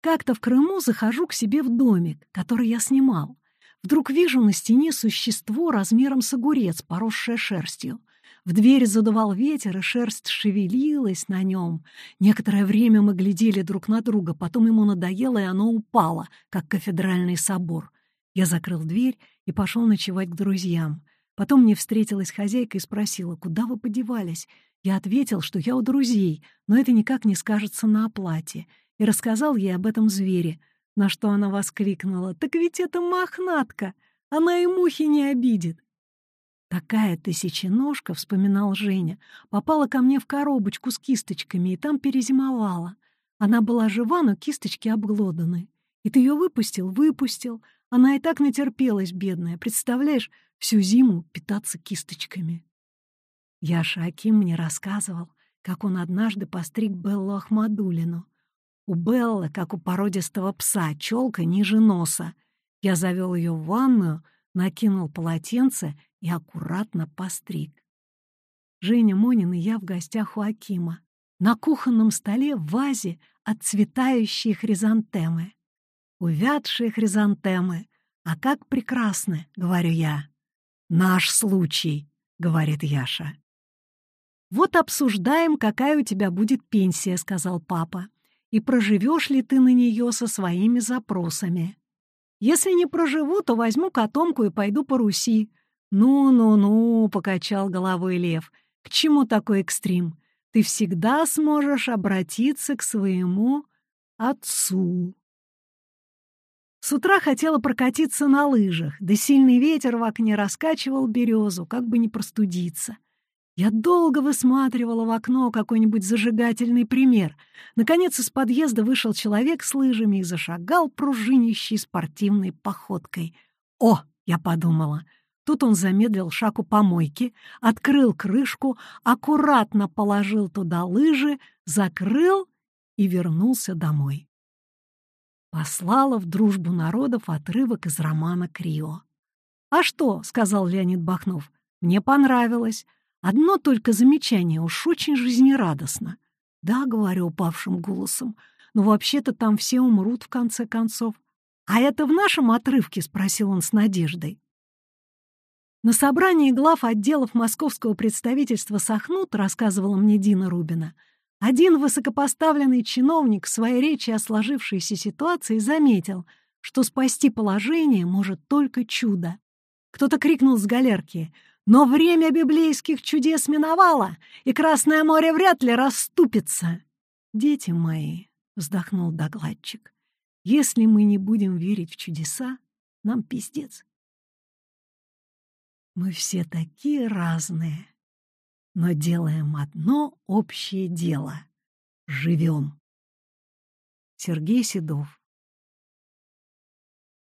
Как-то в Крыму захожу к себе в домик, который я снимал. Вдруг вижу на стене существо размером с огурец, поросшее шерстью. В дверь задувал ветер, и шерсть шевелилась на нем. Некоторое время мы глядели друг на друга, потом ему надоело, и оно упало, как кафедральный собор. Я закрыл дверь и пошел ночевать к друзьям. Потом мне встретилась хозяйка и спросила, куда вы подевались? Я ответил, что я у друзей, но это никак не скажется на оплате и рассказал ей об этом звере, на что она воскликнула. «Так ведь это мохнатка! Она и мухи не обидит!» «Такая тысяченожка», — вспоминал Женя, попала ко мне в коробочку с кисточками и там перезимовала. Она была жива, но кисточки обглоданы. И ты ее выпустил? Выпустил. Она и так натерпелась, бедная. Представляешь, всю зиму питаться кисточками. Яша Аким мне рассказывал, как он однажды постриг Беллу Ахмадулину. У Беллы, как у породистого пса, челка ниже носа. Я завел ее в ванную, накинул полотенце и аккуратно постриг. Женя Монин и я в гостях у Акима. На кухонном столе в вазе отцветающие хризантемы. Увядшие хризантемы. А как прекрасны, говорю я. Наш случай, говорит Яша. «Вот обсуждаем, какая у тебя будет пенсия», — сказал папа и проживешь ли ты на нее со своими запросами. Если не проживу, то возьму котомку и пойду по Руси. «Ну-ну-ну», — покачал головой лев, — «к чему такой экстрим? Ты всегда сможешь обратиться к своему отцу». С утра хотела прокатиться на лыжах, да сильный ветер в окне раскачивал березу, как бы не простудиться. Я долго высматривала в окно какой-нибудь зажигательный пример. Наконец из подъезда вышел человек с лыжами и зашагал пружинищей спортивной походкой. «О!» — я подумала. Тут он замедлил шаг у помойки, открыл крышку, аккуратно положил туда лыжи, закрыл и вернулся домой. Послала в дружбу народов отрывок из романа «Крио». «А что?» — сказал Леонид Бахнов. «Мне понравилось. Одно только замечание уж очень жизнерадостно». «Да», — говорю упавшим голосом, — «но вообще-то там все умрут в конце концов». «А это в нашем отрывке?» — спросил он с надеждой. На собрании глав отделов московского представительства Сахнут, рассказывала мне Дина Рубина, один высокопоставленный чиновник в своей речи о сложившейся ситуации заметил, что спасти положение может только чудо. Кто-то крикнул с галерки «Но время библейских чудес миновало, и Красное море вряд ли расступится!» «Дети мои», — вздохнул докладчик, — «если мы не будем верить в чудеса, нам пиздец». Мы все такие разные, но делаем одно общее дело — живем. Сергей Седов